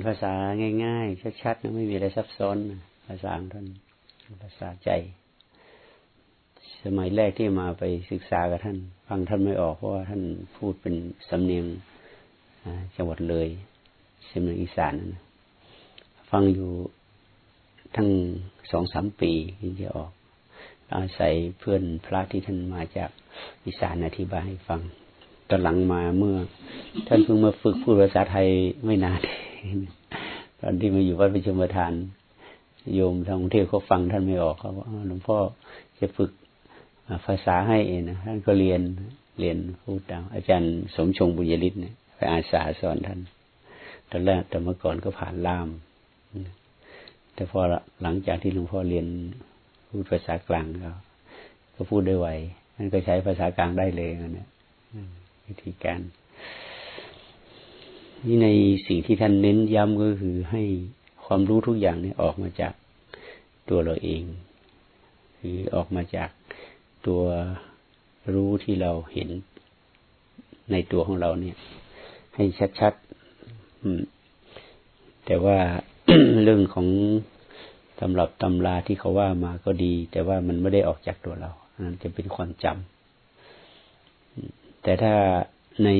เป็นภาษาง่าย ๆ ชัดๆนะไม่มีอะไรซับซ้อน ภาษาท่านภาษาใจ สมัยแรกที่มาไปศึกษากับท่าน ฟังท่านไม่ออกเพราะว่าท่านพูดเป็นสำเนียงจังหวัดเลยสำเนียงอีสานนะฟังอยู่ทั้งสองสามปีที่จะออก อาศัยเพื่อนพระที่ท่านมาจากอีสานอธิบายให้ฟังตอนหลังมาเมื่อ ท่านเพิ่งมาฝึกพูดภาษาไทยไม่นาน ตอนที่มาอยู่วัดประชุมประธาน โยมทางกรุงเทพเขาฟังท่านไม่ออกเขาบอกหลวงพ่อจะฝึกภาษาให้เองนะท่านก็เรียนเรียนพูดตามอาจารย์สมชงบุญยฤทธิ์เนี่ยไปอาสาสอนท่านตอนแรกแต่เมื่อก่อนก็ผ่านล่าม แต่พอหลังจากที่หลวงพ่อเรียนพูดภาษากลางก็ก็พูดได้ไวท่านก็ใช้ภาษากลางได้เลยนะเนี่ยวิธีการ นี่ในสิ่งที่ท่านเน้นย้ำก็คือให้ความรู้ทุกอย่างเนี่ยออกมาจากตัวเราเอง คือออกมาจากตัวรู้ที่เราเห็นในตัวของเราเนี่ย ให้ชัดๆแต่ว่าเรื่องของตำรับตำราที่เขาว่ามาก็ดี แต่ว่ามันไม่ได้ออกจากตัวเรานั้นจะเป็นความจำแต่ถ้าใน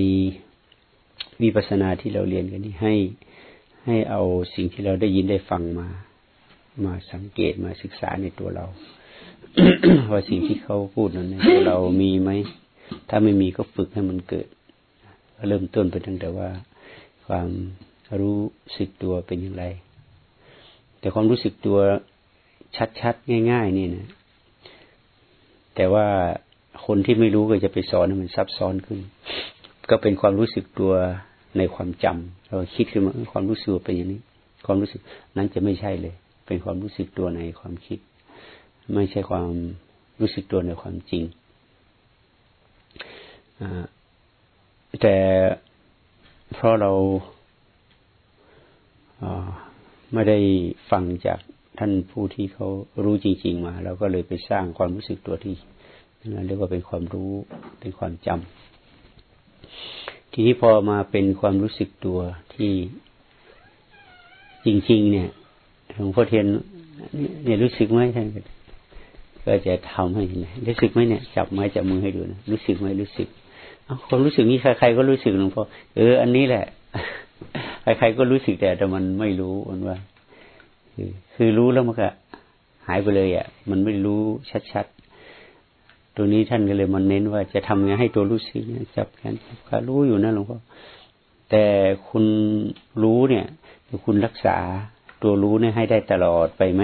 วิปัสสนาที่เราเรียนกันนี่ให้ให้เอาสิ่งที่เราได้ยินได้ฟังมา มาสังเกตมาศึกษาในตัวเรา ว่าสิ่งที่เขาพูดนั้นในตัวเรามีไหมถ้าไม่มีก็ฝึกให้มันเกิดเริ่มต้นไปตั้งแต่ว่า ความรู้สึกตัวเป็นอย่างไร แต่ความรู้สึกตัวชัดๆ ง่าย ๆ นี่นะ แต่ว่าคนที่ไม่รู้ก็จะไปสอนให้มันซับซ้อนขึ้น ก็เป็นความรู้สึกตัว ในความจำเราคิดขึ้นมาความรู้สึกเป็นอย่างนี้ ความรู้สึกนั้นจะไม่ใช่เลย เป็นความรู้สึกตัวในความคิด ไม่ใช่ความรู้สึกตัวในความจริงแต่เพราะเราไม่ได้ฟังจากท่านผู้ที่เขารู้จริง ๆ มาเราก็เลยไปสร้างความรู้สึกตัวที่เรียกว่าเป็นความรู้เป็นความจำ ทีนี้พอมาเป็นความรู้สึกตัวที่จริง ๆ เนี่ยหลวงพ่อเทียนเนี่ยรู้สึกไหมท่านก็จะทำให้เห็นรู้สึกไหมเนี่ยจับไม้จับมือให้ดูนะรู้สึกไหมรู้สึกความรู้สึกนี้ใครๆก็รู้สึกหลวงพ่อเอออันนี้แหละ ใครๆก็รู้สึกแต่แต่มันไม่รู้มันว่าคือคือรู้แล้วมันก็หายไปเลยอะ มันไม่รู้ชัดๆ ตัวนี้ท่านก็เลยมันเน้นว่าจะทำไงให้ตัวรู้สึกนี่จับแขนจับขารู้อยู่นะหลวงพ่อแต่คุณรู้เนี่ยคุณรักษาตัวรู้เนี่ยให้ได้ตลอดไปไหม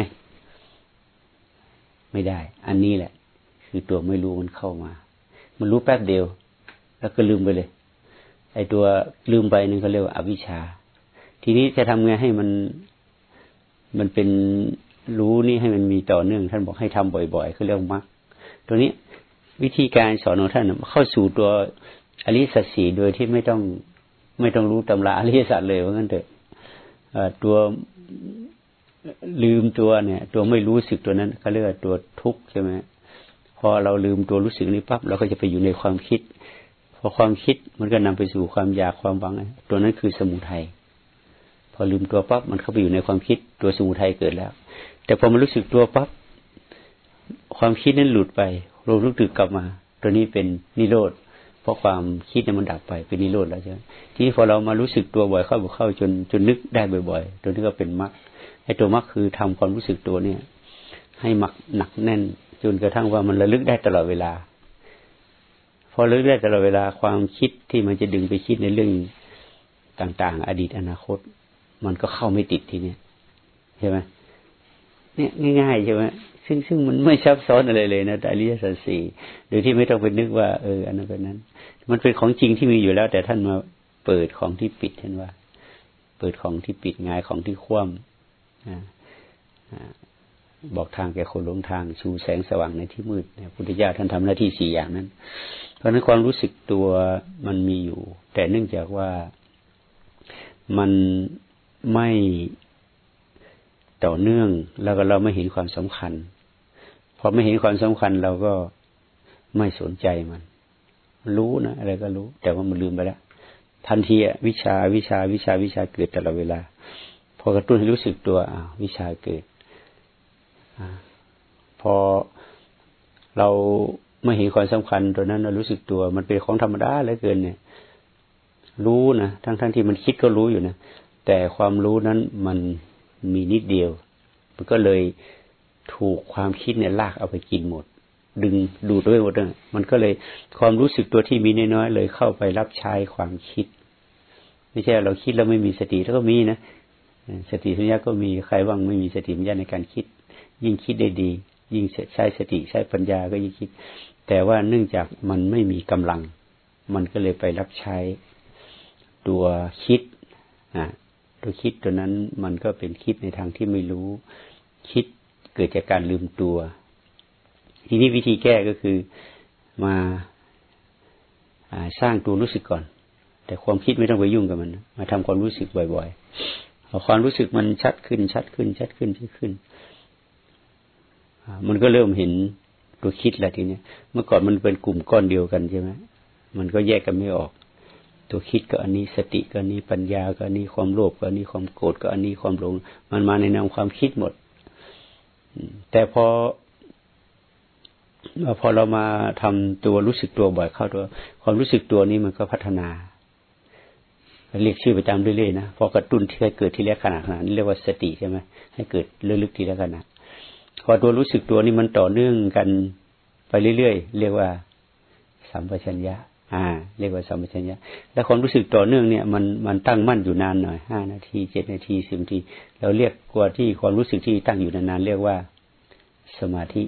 ไม่ได้ อันนี้แหละ คือตัวไม่รู้มันเข้ามา มันรู้แป๊บเดียว แล้วก็ลืมไปเลย ไอ้ตัวลืมไปนึงเขาเรียกว่าอวิชชา ทีนี้จะทำไงให้มันมันเป็นรู้นี่ให้มันมีต่อเนื่อง ท่านบอกให้ทำบ่อยๆเขาเรียกมรรคตัวนี้ วิธีการสอนของท่านเข้าสู่ตัวอริสัตสีโดยที่ไม่ต้องไม่ต้องรู้ตำราอริยสัจเลยว่างั้นเถอะตัวลืมตัวเนี่ย ตัวไม่รู้สึกตัวนั้นเขาเรียกว่าตัวทุกข์ใช่ไหมพอเราลืมตัวรู้สึกนี้ปั๊บเราก็จะไปอยู่ในความคิดพอความคิดมันก็นำไปสู่ความอยากความหวังตัวนั้นคือสมุทัยพอลืมตัวปั๊บมันเข้าไปอยู่ในความคิดตัวสมุทัยเกิดแล้ว แต่พอมันรู้สึกตัวปั๊บความคิดนั้นหลุดไป เรารู้สึกกลับมา ตัวนี้เป็นนิโรธเพราะความคิดเนี่ยมันดับไปเป็นนิโรธแล้วใช่ไหมทีนี้พอเรามารู้สึกตัวบ่อยเข้าบ่อยเข้าจนจนนึกได้บ่อยๆ ตัวนี้ก็เป็นมรรคไอ้ตัวมรรคคือทำความรู้สึกตัวเนี่ย ให้หมักหนักแน่น จนกระทั่งว่ามันระลึกได้ตลอดเวลา พอระลึกได้ตลอดเวลาความคิดที่มันจะดึงไปคิดในเรื่องต่าง ๆ อดีตอนาคต มันก็เข้าไม่ติดทีเนี้ยใช่ไหมเนี่ยง่ายๆใช่ไหม ซึ่งซึ่งมันไม่ซับซ้อนอะไรเลยนะแต่อริยสัจสี่โดยที่ไม่ต้องไปนึกว่าเอออันนั้นเป็นนั้น มันเป็นของจริงที่มีอยู่แล้ว แต่ท่านมาเปิดของที่ปิดท่านว่า เปิดของที่ปิดงายของที่คว่ำบอกทางแก่คนหลงทางชูแสงสว่างในที่มืดพุทธเจ้าท่านทำหน้าที่สี่อย่างนั้น เพราะนั้นความรู้สึกตัวมันมีอยู่ แต่เนื่องจากว่ามันไม่ต่อเนื่องแล้วก็เราไม่เห็นความสำคัญ อไม่เห็นความสำคัญเราก็ไม่สนใจมัน รู้นะอะไรก็รู้ แต่ว่ามันลืมไปแล้วทันทีวิชาวิชาวิชาวิชาเกิดตลอดเวลา พอกระตุ้นให้รู้สึกตัวอ้าวิชาเกิดอพอเราไม่เห็นความสำคัญตัวนั้นเรารู้สึกตัว มันเป็นของธรรมดาเหลือเกินเนี่ย รู้นะทั้งทั้งที่มันคิดก็รู้อยู่นะแต่ความรู้นั้นมันมีนิดเดียว มันก็เลย ถูกความคิดเนี่ยลากเอาไปกินหมด ดึงดูดด้วยหมดเลยมันก็เลยความรู้สึกตัวที่มีน้อยๆเลยเข้าไปรับใช้ความคิด ไม่ใช่เราคิดแล้วไม่มีสติแล้วก็มีนะสติสัญญาก็มีใครว่างไม่มีสติสัญญาในการคิด ยิ่งคิดได้ดี ยิ่งใช้สติใช้ปัญญาก็ยิ่งคิด แต่ว่าเนื่องจากมันไม่มีกำลัง มันก็เลยไปรับใช้ตัวคิดอ่าตัวคิดตัวนั้นมันก็เป็นคิดในทางที่ไม่รู้ คิด เกิดจากการลืมตัว ทีนี้วิธีแก้ก็คือมาสร้างตัวรู้สึกก่อน แต่ความคิดไม่ต้องไปยุ่งกับมัน มาทำความรู้สึกบ่อยๆพอความรู้สึกมันชัดขึ้น ชัดขึ้น ชัดขึ้นชัดขึ้น มันก็เริ่มเห็นตัวคิดแล้วทีนี้เมื่อก่อนมันเป็นกลุ่มก้อนเดียวกันใช่ไหมมันก็แยกกันไม่ออก ตัวคิดก็อันนี้สติก็อันนี้ปัญญาก็อันนี้ความโลภก็อันนี้ความโกรธก็อันนี้ความหลง มันมาในนามความคิดหมด แต่พอพอเรามาทำตัวรู้สึกตัวบ่อยเข้าตัว ความรู้สึกตัวนี้มันก็พัฒนาเรียกชื่อประจำเรื่อยๆนะพอกระตุ้นที่ให้เกิดที่แรกขนาดขนาดนี้เรียกว่าสติใช่ไหมให้เกิดลึกๆทีละขนาดพอตัวรู้สึกตัวนี้มันต่อเนื่องกันไปเรื่อยๆเรียกว่าสัมปชัญญะ อ่าเรียกว่าสัมปชัญญะแล้วความรู้สึกต่อเนื่องเนี่ยมันมันตั้งมั่นอยู่นานหน่อยห้านาทีเจ็ดนาทีสิบนาที เราเรียกกว่าที่ความรู้สึกที่ตั้งอยู่นานๆเรียกว่าสมาธิ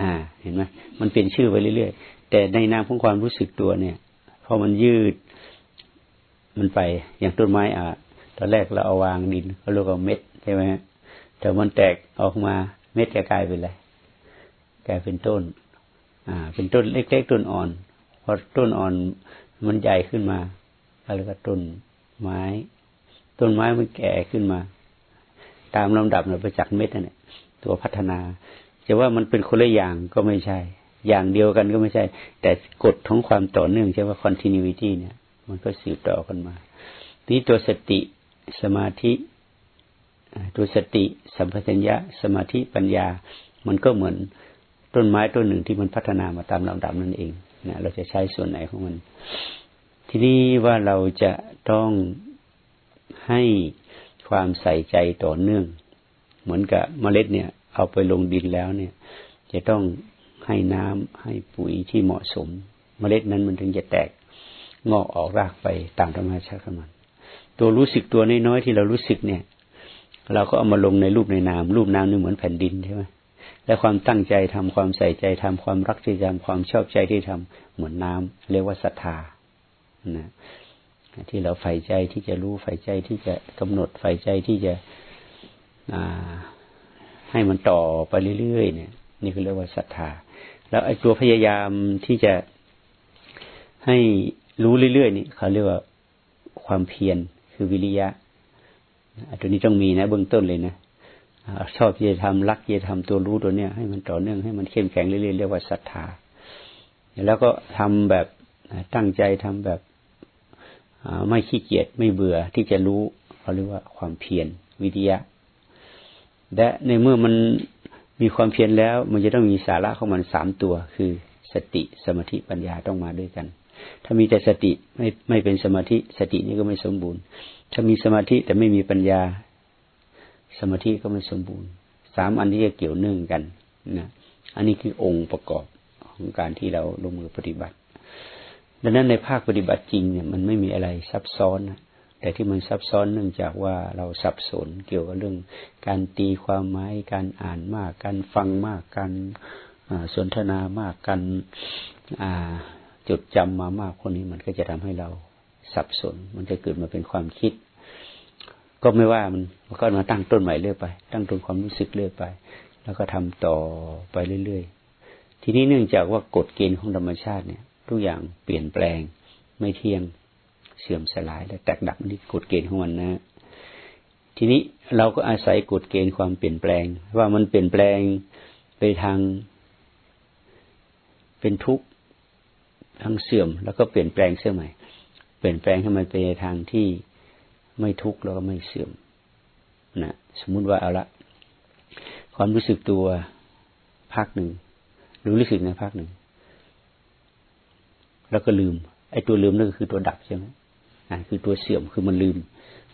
อ่า เห็นไหมมันเปลี่ยนชื่อไปเรื่อยๆแต่ในนามของความรู้สึกตัวเนี่ยพอมันยืด มันไปอย่างต้นไม้อะตอนแรกเราเอาวางดินเขาเรียกว่าเม็ดใช่ไหมแต่มันแตกออกมาเม็ดจะกลายเป็นอะไรกลายเป็นต้น อ่า เป็นต้นเล็กๆต้นอ่อน พอต้นอ่อนมันใหญ่ขึ้นมาอะไรก็ต้นไม้ ต้นไม้มันแก่ขึ้นมา ตามลำดับเนี่ยไปจากเม็ดนั่นแหละตัวพัฒนาจะว่ามันเป็นคนละอย่างก็ไม่ใช่ อย่างเดียวกันก็ไม่ใช่ แต่กฎของความต่อเนื่องใช่ว่า continuity เนี่ย มันก็สืบต่อกันมา นี่ตัวสติสมาธิตัวสติ สัมปชัญญะ สมาธิปัญญา มันก็เหมือนต้นไม้ต้นหนึ่งที่มันพัฒนามาตามลำดับนั่นเอง นะเราจะใช้ส่วนไหนของมัน ทีนี้ว่าเราจะต้องให้ความใส่ใจต่อเนื่อง เหมือนกับเมล็ดเนี่ย เอาไปลงดินแล้วเนี่ย จะต้องให้น้ำให้ปุ๋ยที่เหมาะสม เมล็ดนั้นมันถึงจะแตกงอกออกรากไปตามธรรมชาติของมัน ตัวรู้สึกตัวน้อยๆที่เรารู้สึกเนี่ย เราก็เอามาลงในรูปในนามรูปนามนี่เหมือนแผ่นดินใช่ไหม และความตั้งใจทำความใส่ใจทำความรักที่ทำความชอบใจที่ทำเหมือนน้ำเรียกว่าศรัทธานะที่เราใฝ่ใจที่จะรู้ใฝ่ใจที่จะกำหนดใฝ่ใจที่จะให้มันต่อไปเรื่อยๆเนี่ย นี่คือเรียกว่าศรัทธา แล้วไอ้ตัวพยายามที่จะให้รู้เรื่อยๆนี่เขาเรียกว่าความเพียรคือวิริยะตัวนี้ต้องมีนะเบื้องต้นเลยนะ ชอบที่จะทำรักที่จะทำตัวรู้ตัวเนี้ยให้มันต่อเนื่องให้มันเข้มแข็งเรื่อยๆเรียกว่าศรัทธา แล้วก็ทำแบบตั้งใจทำแบบไม่ขี้เกียจไม่เบื่อที่จะรู้เขาเรียกว่าความเพียรวิทยาและในเมื่อมันมีความเพียรแล้ว มันจะต้องมีสาระของมันสามตัว คือสติสมาธิปัญญาต้องมาด้วยกัน ถ้ามีแต่สติไม่ไม่เป็นสมาธิสตินี้ก็ไม่สมบูรณ์ ถ้ามีสมาธิแต่ไม่มีปัญญา สมาธิก็ไม่สมบูรณ์ สามอันนี้จะเกี่ยวเนื่องกันนะอันนี้คือองค์ประกอบของการที่เราลงมือปฏิบัติ ดังนั้นในภาคปฏิบัติจริงเนี่ยมันไม่มีอะไรซับซ้อนนะแต่ที่มันซับซ้อนเนื่องจากว่าเราสับสนเกี่ยวกับเรื่อง การตีความหมายการอ่านมาก การฟังมาก การสนทนามาก การจดจำมามากคนนี้มันก็จะทำให้เราสับสน มันจะเกิดมาเป็นความคิด ก็ไม่ว่ามันก็มาตั้งต้นใหม่เรื่อยไป ตั้งต้นความรู้สึกเรื่อยไป แล้วก็ทำต่อไปเรื่อยๆ ทีนี้เนื่องจากว่ากฎเกณฑ์ของธรรมชาติเนี่ย ทุกอย่างเปลี่ยนแปลง ไม่เที่ยงเสื่อมสลายและแตกดับนี่กฎเกณฑ์ของมันนะ ทีนี้เราก็อาศัยกฎเกณฑ์ความเปลี่ยนแปลง ว่ามันเปลี่ยนแปลงไปทาง เป็นทุกข์ทางเสื่อม แล้วก็เปลี่ยนแปลงเสื่อมใหม่ เปลี่ยนแปลงให้มันไปในทางที่ ไม่ทุกข์แล้วก็ไม่เสื่อมนะสมมุติว่าเอาละความรู้สึกตัวภาคหนึ่งรู้รู้สึกในภาคหนึ่ง แล้วก็ลืม ไอ้ตัวลืมนั่นก็คือตัวดับใช่ไหมอ่าคือตัวเสื่อมคือมันลืม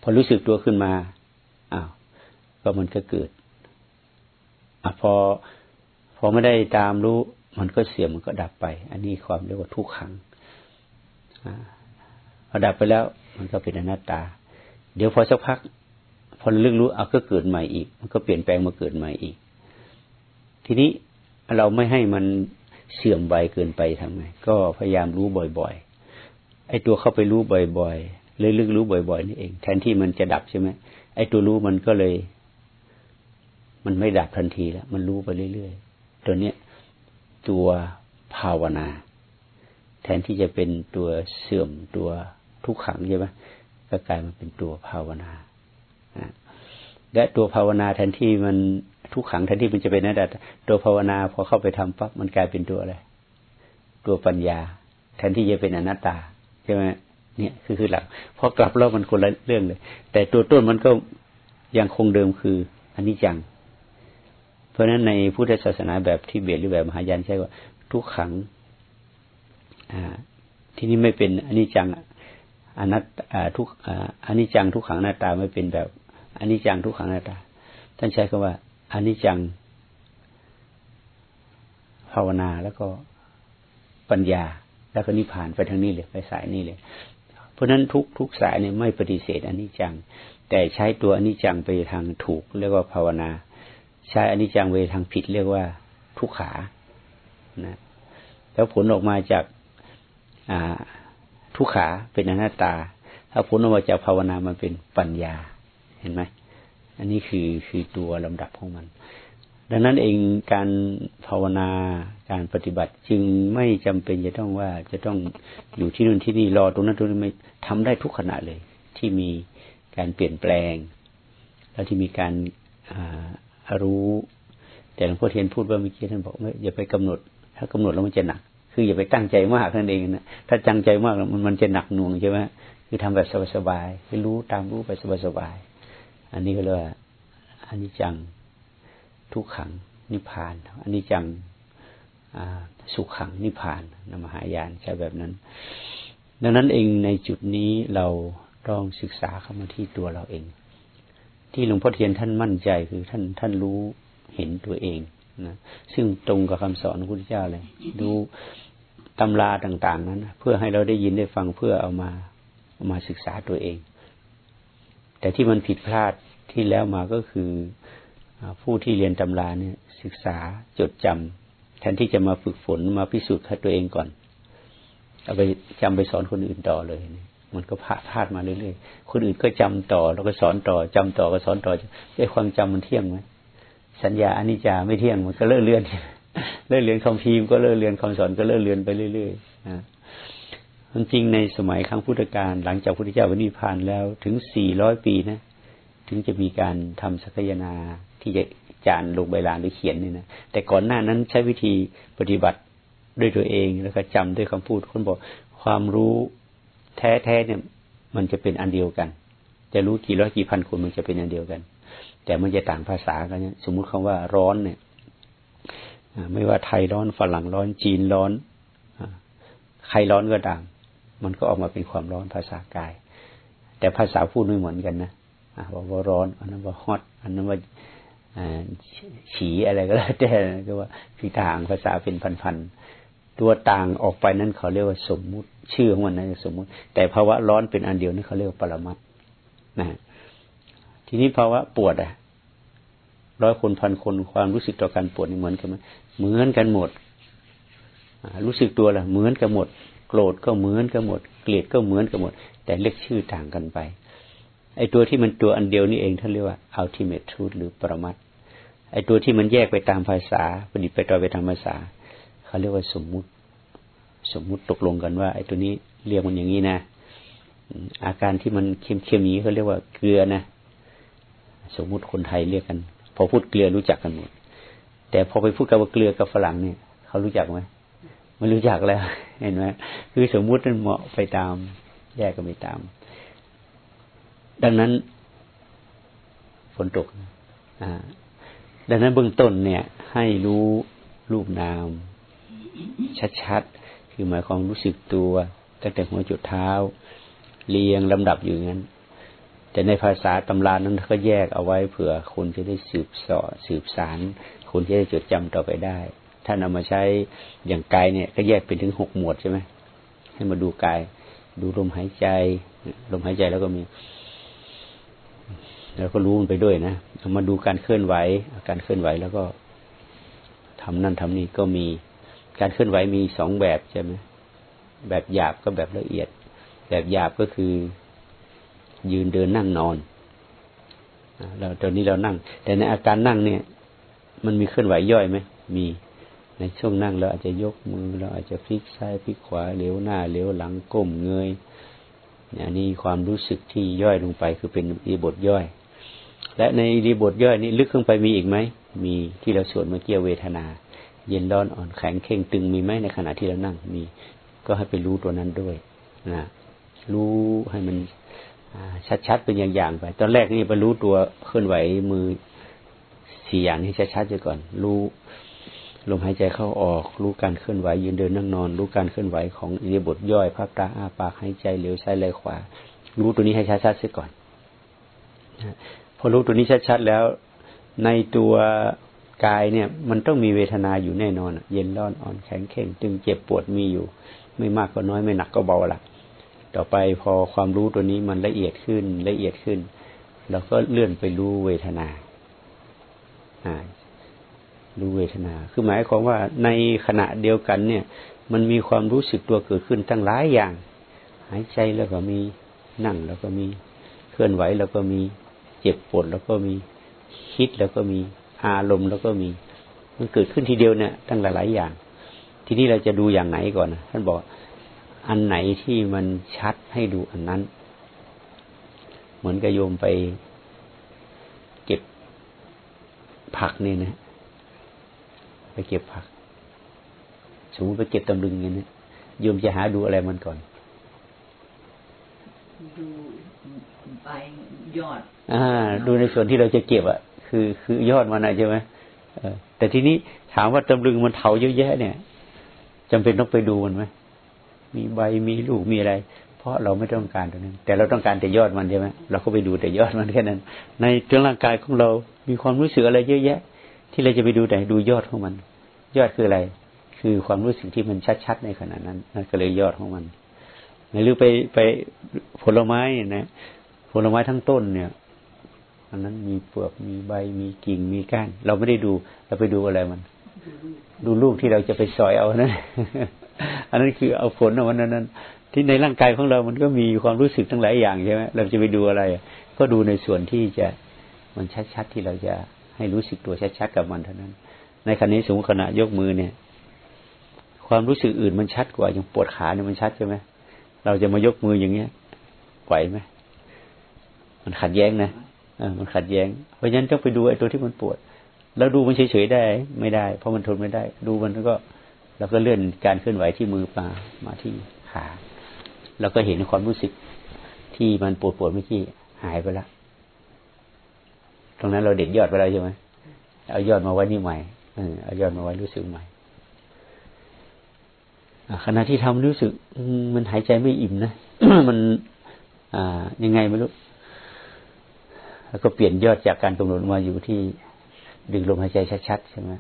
พอรู้สึกตัวขึ้นมาอ้าวก็มันก็เกิดอะพอพอไม่ได้ตามรู้ มันก็เสื่อมมันก็ดับไป อันนี้ความเรียกว่าทุกขังอ่าพอดับไปแล้ว มันก็เป็นอนัตตา เดี๋ยวพอสักพัก พอลึกรู้เอาก็เกิดใหม่อีก มันก็เปลี่ยนแปลงมาเกิดใหม่อีก ทีนี้เราไม่ให้มันเสื่อมใบเกินไปทำไงก็พยายามรู้บ่อยๆไอ้ตัวเข้าไปรู้บ่อยๆเลยลึกรู้บ่อย ๆ นี่เอง แทนที่มันจะดับใช่ไหมไอ้ตัวรู้มันก็เลย มันไม่ดับทันทีแล้วมันรู้ไปเรื่อยๆตัวเนี้ยตัวภาวนา แทนที่จะเป็นตัวเสื่อมตัวทุกขังใช่ไหม ก็กลายมาเป็นตัวภาวนาและตัวภาวนาแทนที่มันทุกขังแทนที่มันจะเป็นนั่นแต่ตัวภาวนาพอเข้าไปทำปั๊บมันกลายเป็นตัวอะไรตัวปัญญา แทนที่จะเป็นอนัตตาใช่ไหมเนี่ยคือคือหลักพอกลับแล้วมันคนละเรื่องเลย แต่ตัวต้นมันก็ยังคงเดิมคืออันนี้จัง เพราะฉะนั้นในพุทธศาสนาแบบที่เบียดหรือแบบมหายานใช่ว่า ทุกขัง อ่า ที่นี่ไม่เป็นอันนี้จัง อนัตทุกอันนี้จังทุกขังหน้าตาไม่เป็นแบบอันนี้จังทุกขังหน้าตา ท่านใช้คำว่าอันนี้จังภาวนาแล้วก็ปัญญา แล้วก็นิพพานไปทางนี้เลยไปสายนี้เลย เพราะฉะนั้นทุกทุกสายเนี่ยไม่ปฏิเสธอันนี้จัง แต่ใช้ตัวอันนี้จังไปทางถูก เรียกว่าภาวนา ใช้อันนี้จังไปทางผิด เรียกว่าทุกขานะแล้วผลออกมาจาก ทุกขาเป็นอนัตตา ถ้าผลออกมาจากภาวนามันเป็นปัญญาเห็นไหมอันนี้คือคือตัวลำดับของมัน ดังนั้นเองการภาวนาการปฏิบัติจึงไม่จำเป็นจะต้องว่าจะต้องอยู่ที่นู่นที่นี่รอตรงนั้นตรงนี้ไม่ทำได้ทุกขณะเลย ที่มีการเปลี่ยนแปลง แล้วที่มีการรู้ แต่หลวงพ่อเทียนพูดว่าเมื่อกี้ท่านบอกว่อย่าไปกำหนด ถ้ากำหนดแล้วมันจะหนัก คืออย่าไปตั้งใจมากนั่นเองนะถ้าตั้งใจมากมันมันจะหนักหน่วงใช่ไหมคือทำแบบสบายๆให้รู้ตามรู้ไปสบายๆอันนี้ก็เรียกว่าอันนี้จังทุกขังนิพพานอันนี้จังสุขขังนิพพานนมหายานใช่แบบนั้น ดังนั้นเองในจุดนี้เราต้องศึกษาเข้ามาที่ตัวเราเอง ที่หลวงพ่อเทียนท่านมั่นใจคือท่านท่านรู้เห็นตัวเอง นะซึ่งตรงกับคำสอนของพระพุทธเจ้าเลย ดูตำราต่างๆนั้นเพื่อให้เราได้ยินได้ฟังเพื่อเอามาเอามาศึกษาตัวเอง แต่ที่มันผิดพลาดที่แล้วมาก็คือผู้ที่เรียนตำราเนี่ย ศึกษาจดจำแทนที่จะมาฝึกฝนมาพิสูจน์ตัวเองก่อน เอาไปจำไปสอนคนอื่นต่อเลย มันก็พลาดพลาดมาเรื่อยๆคนอื่นก็จำต่อ แล้วก็สอนต่อจำต่อก็สอนต่อไอ้ความจำมันเที่ยงไหม สัญญาอนิจจาไม่เที่ยงมันก็เลื่อนเลื่อนเลื่อนเลื่อนคำพีมก็เลื่อนเลื่อนคำสอนก็เลื่อนเลื่อนไปเรื่อยๆนะจริงในสมัยครั้งพุทธกาลหลังจากพุทธเจ้าวินิพานแล้วถึงสี่ร้อยปีนะถึงจะมีการทำสักยนาที่จะจานลงใบลานหรือเขียนนี่นะแต่ก่อนหน้านั้นใช้วิธีปฏิบัติด้วยตัวเองแล้วก็จำด้วยคำพูดคนบอกความรู้แท้ๆเนี่ย มันจะเป็นอันเดียวกัน จะรู้กี่ร้อยกี่พันคนมันจะเป็นอันเดียวกัน แต่มันจะต่างภาษากันเนี่ยสมมุติคำว่าร้อนเนี่ยไม่ว่าไทยร้อนฝรั่งร้อนจีนร้อนใครร้อนก็ต่างมันก็ออกมาเป็นความร้อนภาษากาย แต่ภาษาพูดไม่เหมือนกันนะบอกว่าร้อนอันนั้นว่าฮอตอันนั้นว่าฉีอะไรก็แล้วแต่ก็ว่าคือต่างภาษาเป็นพันๆตัวต่างออกไปนั้นเขาเรียกว่าสมมุติชื่อของมันนั้นสมมุติ แต่ภาวะร้อนเป็นอันเดียวนี่เขาเรียกว่าปรมัตนะทีนี้ภาวะปวดอะ ร้อยคนพันคนความรู้สึกต่อการปวดนี่เหมือนกันไหมเหมือนกันหมดรู้สึกตัวละเหมือนกันหมด โกรธก็เหมือนกันหมด เกลียดก็เหมือนกันหมด แต่เรียกชื่อต่างกันไปไอ้ตัวที่มันตัวอันเดียวนี่เองท่านเรียกว่า ultimate truth หรือปรมัตไอ้ตัวที่มันแยกไปตามภาษาปฏิไปต่อไปตามภาษาเขาเรียกว่าสมมุติ สมมุติตกลงกันว่า ไอ้ตัวนี้เรียกมันอย่างนี้นะอาการที่มันเค็มๆนี้เขาเรียกว่าเกลือนะ สมมุติคนไทยเรียกกัน พอพูดเกลือรู้จักกันหมดแต่พอไปพูดกับว่าเกลือกับฝรั่งเนี่ยเขารู้จักไหมไม่รู้จักแล้ว เห็นไหมคือสมมุติมันเหมาะไปตาม แยกก็ไม่ตาม ดังนั้นฝนตกดังนั้นเบื้องต้นเนี่ย ให้รู้รูปนาม ชัดๆ คือหมายความรู้สึกตัวตั้งแต่หัวจุดเท้า เรียงลำดับอยู่งั้น แต่ในภาษาตำรานั้นก็แยกเอาไว้เผื่อคนจะได้สืบสอสืบสารคนจะได้จดจำต่อไปได้ ถ้านำมาใช้อย่างกายเนี่ยก็แยกเป็นถึงหกหมวดใช่ไหมให้มาดูกาย ดูลมหายใจ ลมหายใจแล้วก็มี แล้วก็รู้มันไปด้วยนะเอามาดูการเคลื่อนไหวการเคลื่อนไหวแล้วก็ทำนั่นทำนี่ก็มีการเคลื่อนไหวมีสองแบบใช่ไหมแบบหยาบก็แบบละเอียด แบบหยาบก็คือ ยืนเดินนั่งนอนเราตอนนี้เรานั่ง แต่ในอาการนั่งเนี่ย มันมีเคลื่อนไหวย่อยไหมมีในช่วงนั่งเราอาจจะยกมือเราอาจจะพลิกซ้ายพลิกขวาเลี้ยวหน้าเลี้ยวหลังก้มเงยอันนี้ความรู้สึกที่ย่อยลงไปคือเป็นอีบทย่อย และในรีบทย่อยนี้ลึกขึ้นไปมีอีกไหมมีที่เราสวดเมื่อกี้เวทนา เย็นร้อนอ่อนแข็งเข่งตึงมีไหมในขณะที่เรานั่งมี ก็ให้ไปรู้ตัวนั้นด้วยนะรู้ให้มัน ชัดๆเป็นอย่างๆไป ตอนแรกนี่ไปรู้ตัวเคลื่อนไหวมือสี่อย่างนี้ชัดๆไปก่อน รู้ลมหายใจเข้าออก รู้การเคลื่อนไหวยืนเดินนั่งนอน รู้การเคลื่อนไหวของอิริบทย่อยภาพตาอาปากหายใจเหลวซ้ายไหลขวา รู้ตัวนี้ให้ชัดๆเสียก่อนพอรู้ตัวนี้ชัดๆแล้ว ในตัวกายเนี่ย มันต้องมีเวทนาอยู่แน่นอนเย็นร้อนอ่อนแข็งเข่งตึงเจ็บปวดมีอยู่ ไม่มากก็น้อยไม่หนักก็เบาละ ต่อไปพอความรู้ตัวนี้มันละเอียดขึ้นละเอียดขึ้นเราก็เลื่อนไปรู้เวทนาอ่ารู้เวทนา คือหมายความว่าในขณะเดียวกันเนี่ย มันมีความรู้สึกตัวเกิดขึ้นทั้งหลายอย่าง หายใจแล้วก็มีนั่งแล้วก็มีเคลื่อนไหวแล้วก็มีเจ็บปวดแล้วก็มีคิดแล้วก็มีอารมณ์แล้วก็มี มันเกิดขึ้นทีเดียวเนี่ยทั้งหลายๆอย่าง ทีนี้เราจะดูอย่างไหนก่อนท่านบอก อันไหนที่มันชัดให้ดูอันนั้น เหมือนกับโยมไปเก็บผักนี่นะ ไปเก็บผัก สมมติไปเก็บตำลึงอย่างนี้โยมจะหาดูอะไรมันก่อน ดูใบยอด อ่า ดูในส่วนที่เราจะเก็บอะ คือ คือยอดมันอะใช่ไหมแต่ทีนี้ถามว่าตำลึงมันเถาเยอะแยะเนี่ยจำเป็นต้องไปดูมันไหม มีใบมีลูกมีอะไร เพราะเราไม่ต้องการตรงนั้น แต่เราต้องการแต่ยอดมันใช่ไหมเราก็ไปดูแต่ยอดมันแค่นั้น ในเรื่องร่างกายของเรา มีความรู้สึกอะไรเยอะแยะ ที่เราจะไปดูแต่ดูยอดของมัน ยอดคืออะไร คือความรู้สึกที่มันชัดๆในขณะนั้นนั่นก็เลยยอดของมันหรือไปไปผลไม้นะผลไม้ทั้งต้นเนี่ยอันนั้นมีเปลือกมีใบมีกิ่งมีก้าน เราไม่ได้ดู เราไปดูอะไรมัน ดูลูกที่เราจะไปสอยเอานั้น อันนั้นคือเอาผลเอาวันนั้น ที่ในร่างกายของเรามันก็มีความรู้สึกทั้งหลายอย่างใช่ไหมเราจะไปดูอะไร ก็ดูในส่วนที่จะมันชัดๆที่เราจะให้รู้สึกตัวชัดๆกับมันเท่านั้น ในขณะนี้สมมติขณะยกมือเนี่ย ความรู้สึกอื่นมันชัดกว่าอย่างปวดขาเนี่ยมันชัดใช่ไหมเราจะมายกมืออย่างเงี้ยไหวไหมมันขัดแย้งนะอมันขัดแย้ง เพราะฉะนั้นต้องไปดูไอ้ตัวที่มันปวด แล้วดูมันเฉยๆได้ ไม่ได้ เพราะมันทนไม่ได้ ดูมันก็ เราก็เลื่อนการเคลื่อนไหวที่มือมามาที่ขาเราก็เห็นความรู้สึกที่มันปวดปวดเมื่อกี้หายไปแล้วตรงนั้นเราเด็ดยอดไปแล้วใช่ไหมเอายอดมาไว้นี่ใหม่เอายอดมาไว้รู้สึกใหม่ขณะที่ทำรู้สึกมันหายใจไม่อิ่มนะมันอ่ายังไงไม่รู้แล้วก็เปลี่ยนยอดจากการกำหนดมาอยู่ที่ดึงลมหายใจชัดๆใช่ไหม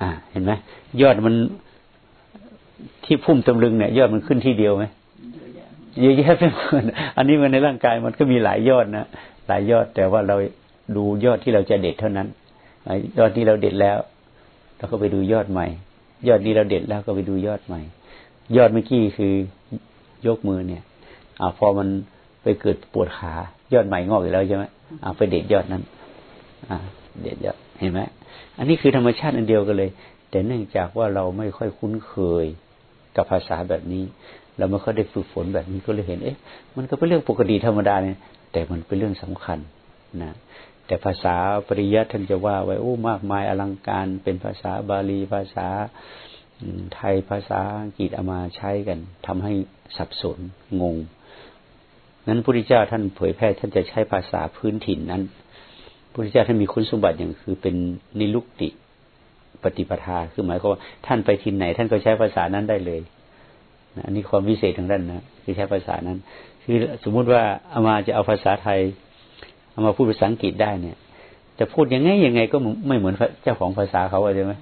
อ่า เห็นไหมยอดมัน ที่พุ่มตำลึงเนี่ยยอดมันขึ้นที่เดียวไหมเยอะแยะไปหมดอันนี้มันในร่างกายมันก็มีหลายยอดนะหลายยอดแต่ว่าเราดูยอดที่เราจะเด็ดเท่านั้นยอดที่เราเด็ดแล้วเราก็ไปดูยอดใหม่ ยอดนี้เราเด็ดแล้วก็ไปดูยอดใหม่ ยอดเมื่อกี้คือยกมือเนี่ยอ่าพอมันไปเกิดปวดขายอดใหม่งอกอีกแล้วใช่ไหมอ่าไปเด็ดยอดนั้น อ่า เด็ดยอดเห็นไหมอันนี้คือธรรมชาติอันเดียวกันเลย แต่เนื่องจากว่าเราไม่ค่อยคุ้นเคย กับภาษาแบบนี้ เราไม่ค่อยได้ฝึกฝนแบบนี้ก็เลยเห็น เอ๊ะ มันก็เป็นเรื่องปกติธรรมดาเนี่ยแต่มันเป็นเรื่องสำคัญนะแต่ภาษาปริยัติท่านจะว่าไว้โอ้มากมายอลังการเป็นภาษาบาลีภาษาไทยภาษาอังกฤษเอามาใช้กันทำให้สับสนงง นั้นพระพุทธเจ้าท่านเผยแพร่ท่านจะใช้ภาษาพื้นถิ่นนั้นพระพุทธเจ้าท่านมีคุณสมบัติอย่างคือเป็นนิลุกติ ปฏิปทา คือหมายความว่าท่านไปทินไหน ท่านก็ใช้ภาษานั้นได้เลยอันนี้ความวิเศษทางด้านนะคือใช้ภาษานั้น คือสมมุติว่าเอามาจะเอาภาษาไทยเอามาพูดภาษาอังกฤษได้เนี่ย จะพูดยังไงยังไงก็ไม่เหมือนเจ้าของภาษาเขาใช่ไหม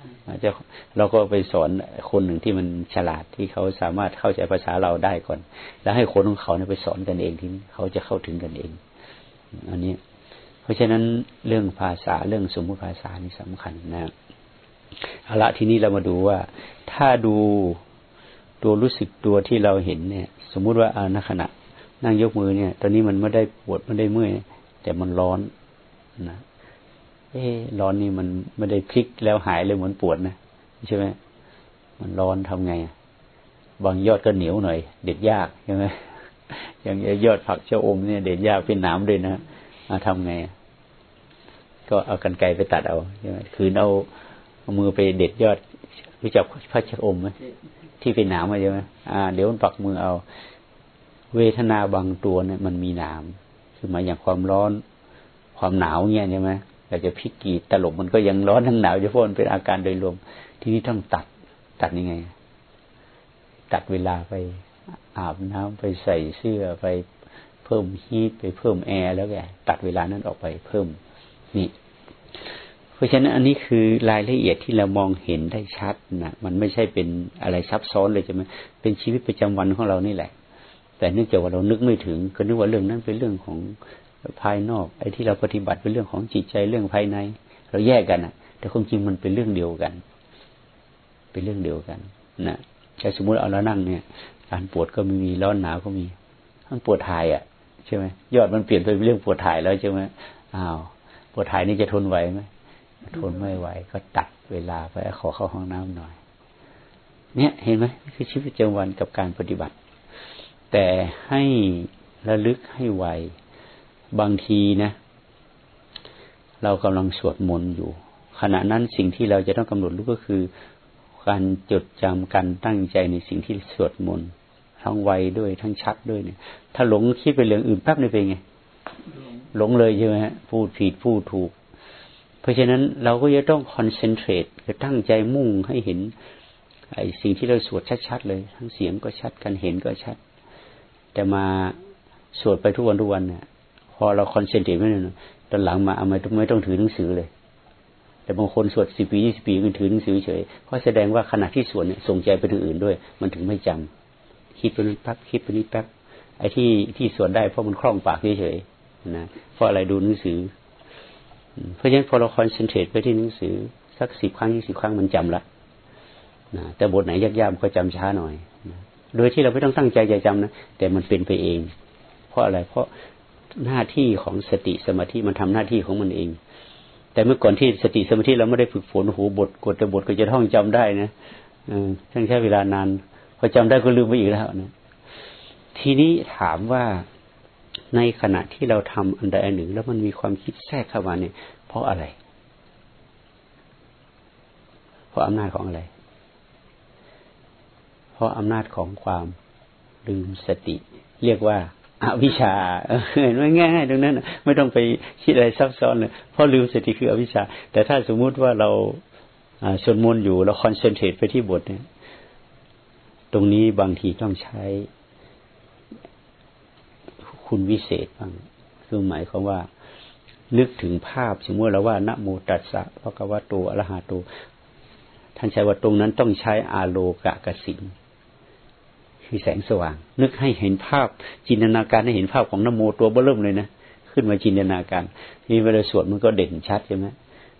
จะเราก็ไปสอนคนหนึ่งที่มันฉลาดที่เขาสามารถเข้าใจภาษาเราได้ก่อน แล้วให้คนของเขาเนี่ยไปสอนกันเองทีนี้เขาจะเข้าถึงกันเอง อันนี้ เพราะฉะนั้นเรื่องภาษาเรื่องสมมติภาษานี่สำคัญนะ เอาละทีนี้เรามาดูว่า ถ้าดูตัวรู้สึกตัวที่เราเห็นเนี่ย สมมุติว่าอาณขณะ นั่งยกมือเนี่ย ตอนนี้มันไม่ได้ปวดไม่ได้เมื่อยแต่มันร้อนนะเอ๊ร้อนนี่มันไม่ได้พลิกแล้วหายเลยเหมือนปวดนะใช่ไหมมันร้อนทำไงบางยอดก็เหนียวหน่อย เด็ดยากใช่ไหมอย่างยอดผักเจ้าอมเนี่ย เด็ดยากเป็นน้ำด้วยนะมาทำไงก็เอากันไกไปตัดเอาใช่ไหมคือเอา เอามือไปเด็ดยอดรู้จักพระเจ้าอมไหมที่เป็นหนามใช่ไหมอ่า เดี๋ยวมันปักมือเอา เวทนาบางตัวเนี่ย มันมีหนามคือหมายอย่างความร้อน ความหนาวเนี่ยใช่ไหมเราจะพิกีตลบมันก็ยังร้อนทั้งหนาวจะพ้นเป็นอาการโดยรวม ที่นี้ต้องตัด ตัดยังไง ตัดเวลาไปอาบน้ำไปใส่เสื้อไปเพิ่มฮีทไปเพิ่มแอร์แล้วแกตัดเวลานั้นออกไปเพิ่มนี่ ราะฉะนั้นอันนี้คือรายละเอียดที่เรามองเห็นได้ชัดนะมันไม่ใช่เป็นอะไรซับซ้อนเลยใช่ไหมเป็นชีวิตประจำวันของเรานี่แหละ แต่เนื่องจากว่าเรานึกไม่ถึง ก็นึกว่าเรื่องนั้นเป็นเรื่องของภายนอก ไอ้ที่เราปฏิบัติเป็นเรื่องของจิตใจเรื่องภายใน เราแยกกันนะแต่ความจริงมันเป็นเรื่องเดียวกัน เป็นเรื่องเดียวกันนะแต่สมมุติเอาเรานั่งเนี่ย การปวดก็มีมีร้อนหนาวก็มีทั้งปวดถ่ายอะใช่ไหมยอดมันเปลี่ยนไปเป็นเรื่องปวดถ่ายแล้วใช่ไหมอ้าวปวดถ่ายนี่จะทนไหวไหม ทนไม่ไหวก็ตัดเวลาไปขอเข้าห้องน้ำหน่อย เนี่ยเห็นไหมคือชีวิตประจำวันกับการปฏิบัติ แต่ให้ระลึกให้ไวบางทีนะ เรากำลังสวดมนต์อยู่ ขณะนั้นสิ่งที่เราจะต้องกำหนดรู้ก็คือ การจดจำการตั้งใจในสิ่งที่สวดมนต์ทั้งไวด้วยทั้งชัดด้วยเนี่ย ถ้าหลงคิดไปเรื่องอื่นแป๊บนี่เป็นไงหลงเลยใช่ไหมฮะพูดผิดพูดถูก เพราะฉะนั้นเราก็จะต้องคอนเซนเทรตคือตั้งใจมุ่งให้เห็นไอ้สิ่งที่เราสวดชัดๆเลย ทั้งเสียงก็ชัดการเห็นก็ชัด แต่มาสวดไปทุกวันทุกวันเนี่ยพอเราคอนเซนเทรตไม่ได้ตอนหลังมาเอาไม่ต้องไม่ต้องถือหนังสือเลย แต่บางคนสวดสิบปียี่สิบปีก็ถือหนังสือเฉยเพราะแสดงว่าขณะที่สวดเนี่ยส่งใจไปถึงอื่นด้วย มันถึงไม่จำคิดไปนี้แป๊บคิดไปนี้แป๊บไอ้ที่ที่สวดได้เพราะมันคล่องปากเฉยๆนะเพราะอะไรดูหนังสือ เพราะฉะนั้นพอเราคอนเซนเทรตไปที่หนังสือ สักสิบครั้งยี่สิบครั้งมันจำละนะแต่บทไหนยากๆมันก็จำช้าหน่อยนะโดยที่เราไม่ต้องตั้งใจจะจำนะแต่มันเป็นไปเอง เพราะอะไรเพราะหน้าที่ของสติสมาธิมันทำหน้าที่ของมันเอง แต่เมื่อก่อนที่สติสมาธิเราไม่ได้ฝึกฝนหูบทกดแต่บทก็จะท่องจำได้นะทั้งใช้เวลานานพอจำได้ก็ลืมไปอีกแล้วนะทีนี้ถามว่า ในขณะที่เราทำอันใดอันหนึ่ง แล้วมันมีความคิดแทรกเข้ามาเนี่ย เพราะอะไร เพราะอำนาจของอะไร เพราะอำนาจของความลืมสติ เรียกว่าอวิชชาเห็นไหมง่ายๆตรงนั้นไม่ต้องไปคิดอะไรซับซ้อนเลยเพราะลืมสติคืออวิชชา แต่ถ้าสมมุติว่าเราสวดมนต์อยู่เราคอนเซนเทรตไปที่บทเนี่ย ตรงนี้บางทีต้องใช้ คุณวิเศษบ้างคือหมายความว่า นึกถึงภาพสมมติเราว่านะโมตัสสะพระกวาโตอรหะโตท่านใช้ว่าตรงนั้นต้องใช้อาโลกะกสินคือแสงสว่าง นึกให้เห็นภาพจินตนาการให้เห็นภาพของนโมตัวเบิ่มเลยนะขึ้นมาจินตนาการนี่เวลาสวดมันก็เด่นชัดใช่ไหม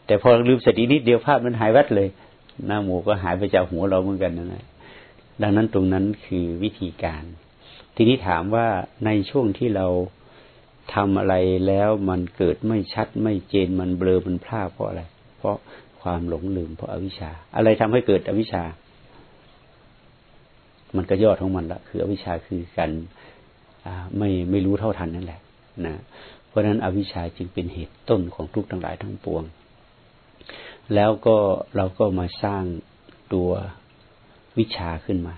แต่พอลืมสตินิดเดียวภาพมันหายวัดเลยหน้าโมก็หายไปจากหัวเราเหมือนกันนะดังนั้นตรงนั้นคือวิธีการ ทีนี้ถามว่าในช่วงที่เราทำอะไรแล้วมันเกิดไม่ชัดไม่เจนมันเบลอมันพลาดเพราะอะไร เพราะความหลงลืมเพราะอาวิชชา อะไรทำให้เกิดอวิชชา มันก็ยอดของมันละคืออวิชชาคือการไม่ไม่รู้เท่าทันนั่นแหละนะเพราะฉะนั้นอวิชชาจึงเป็นเหตุต้นของทุกทั้งหลายทั้งปวง แล้วก็เราก็มาสร้างตัววิชาขึ้นมา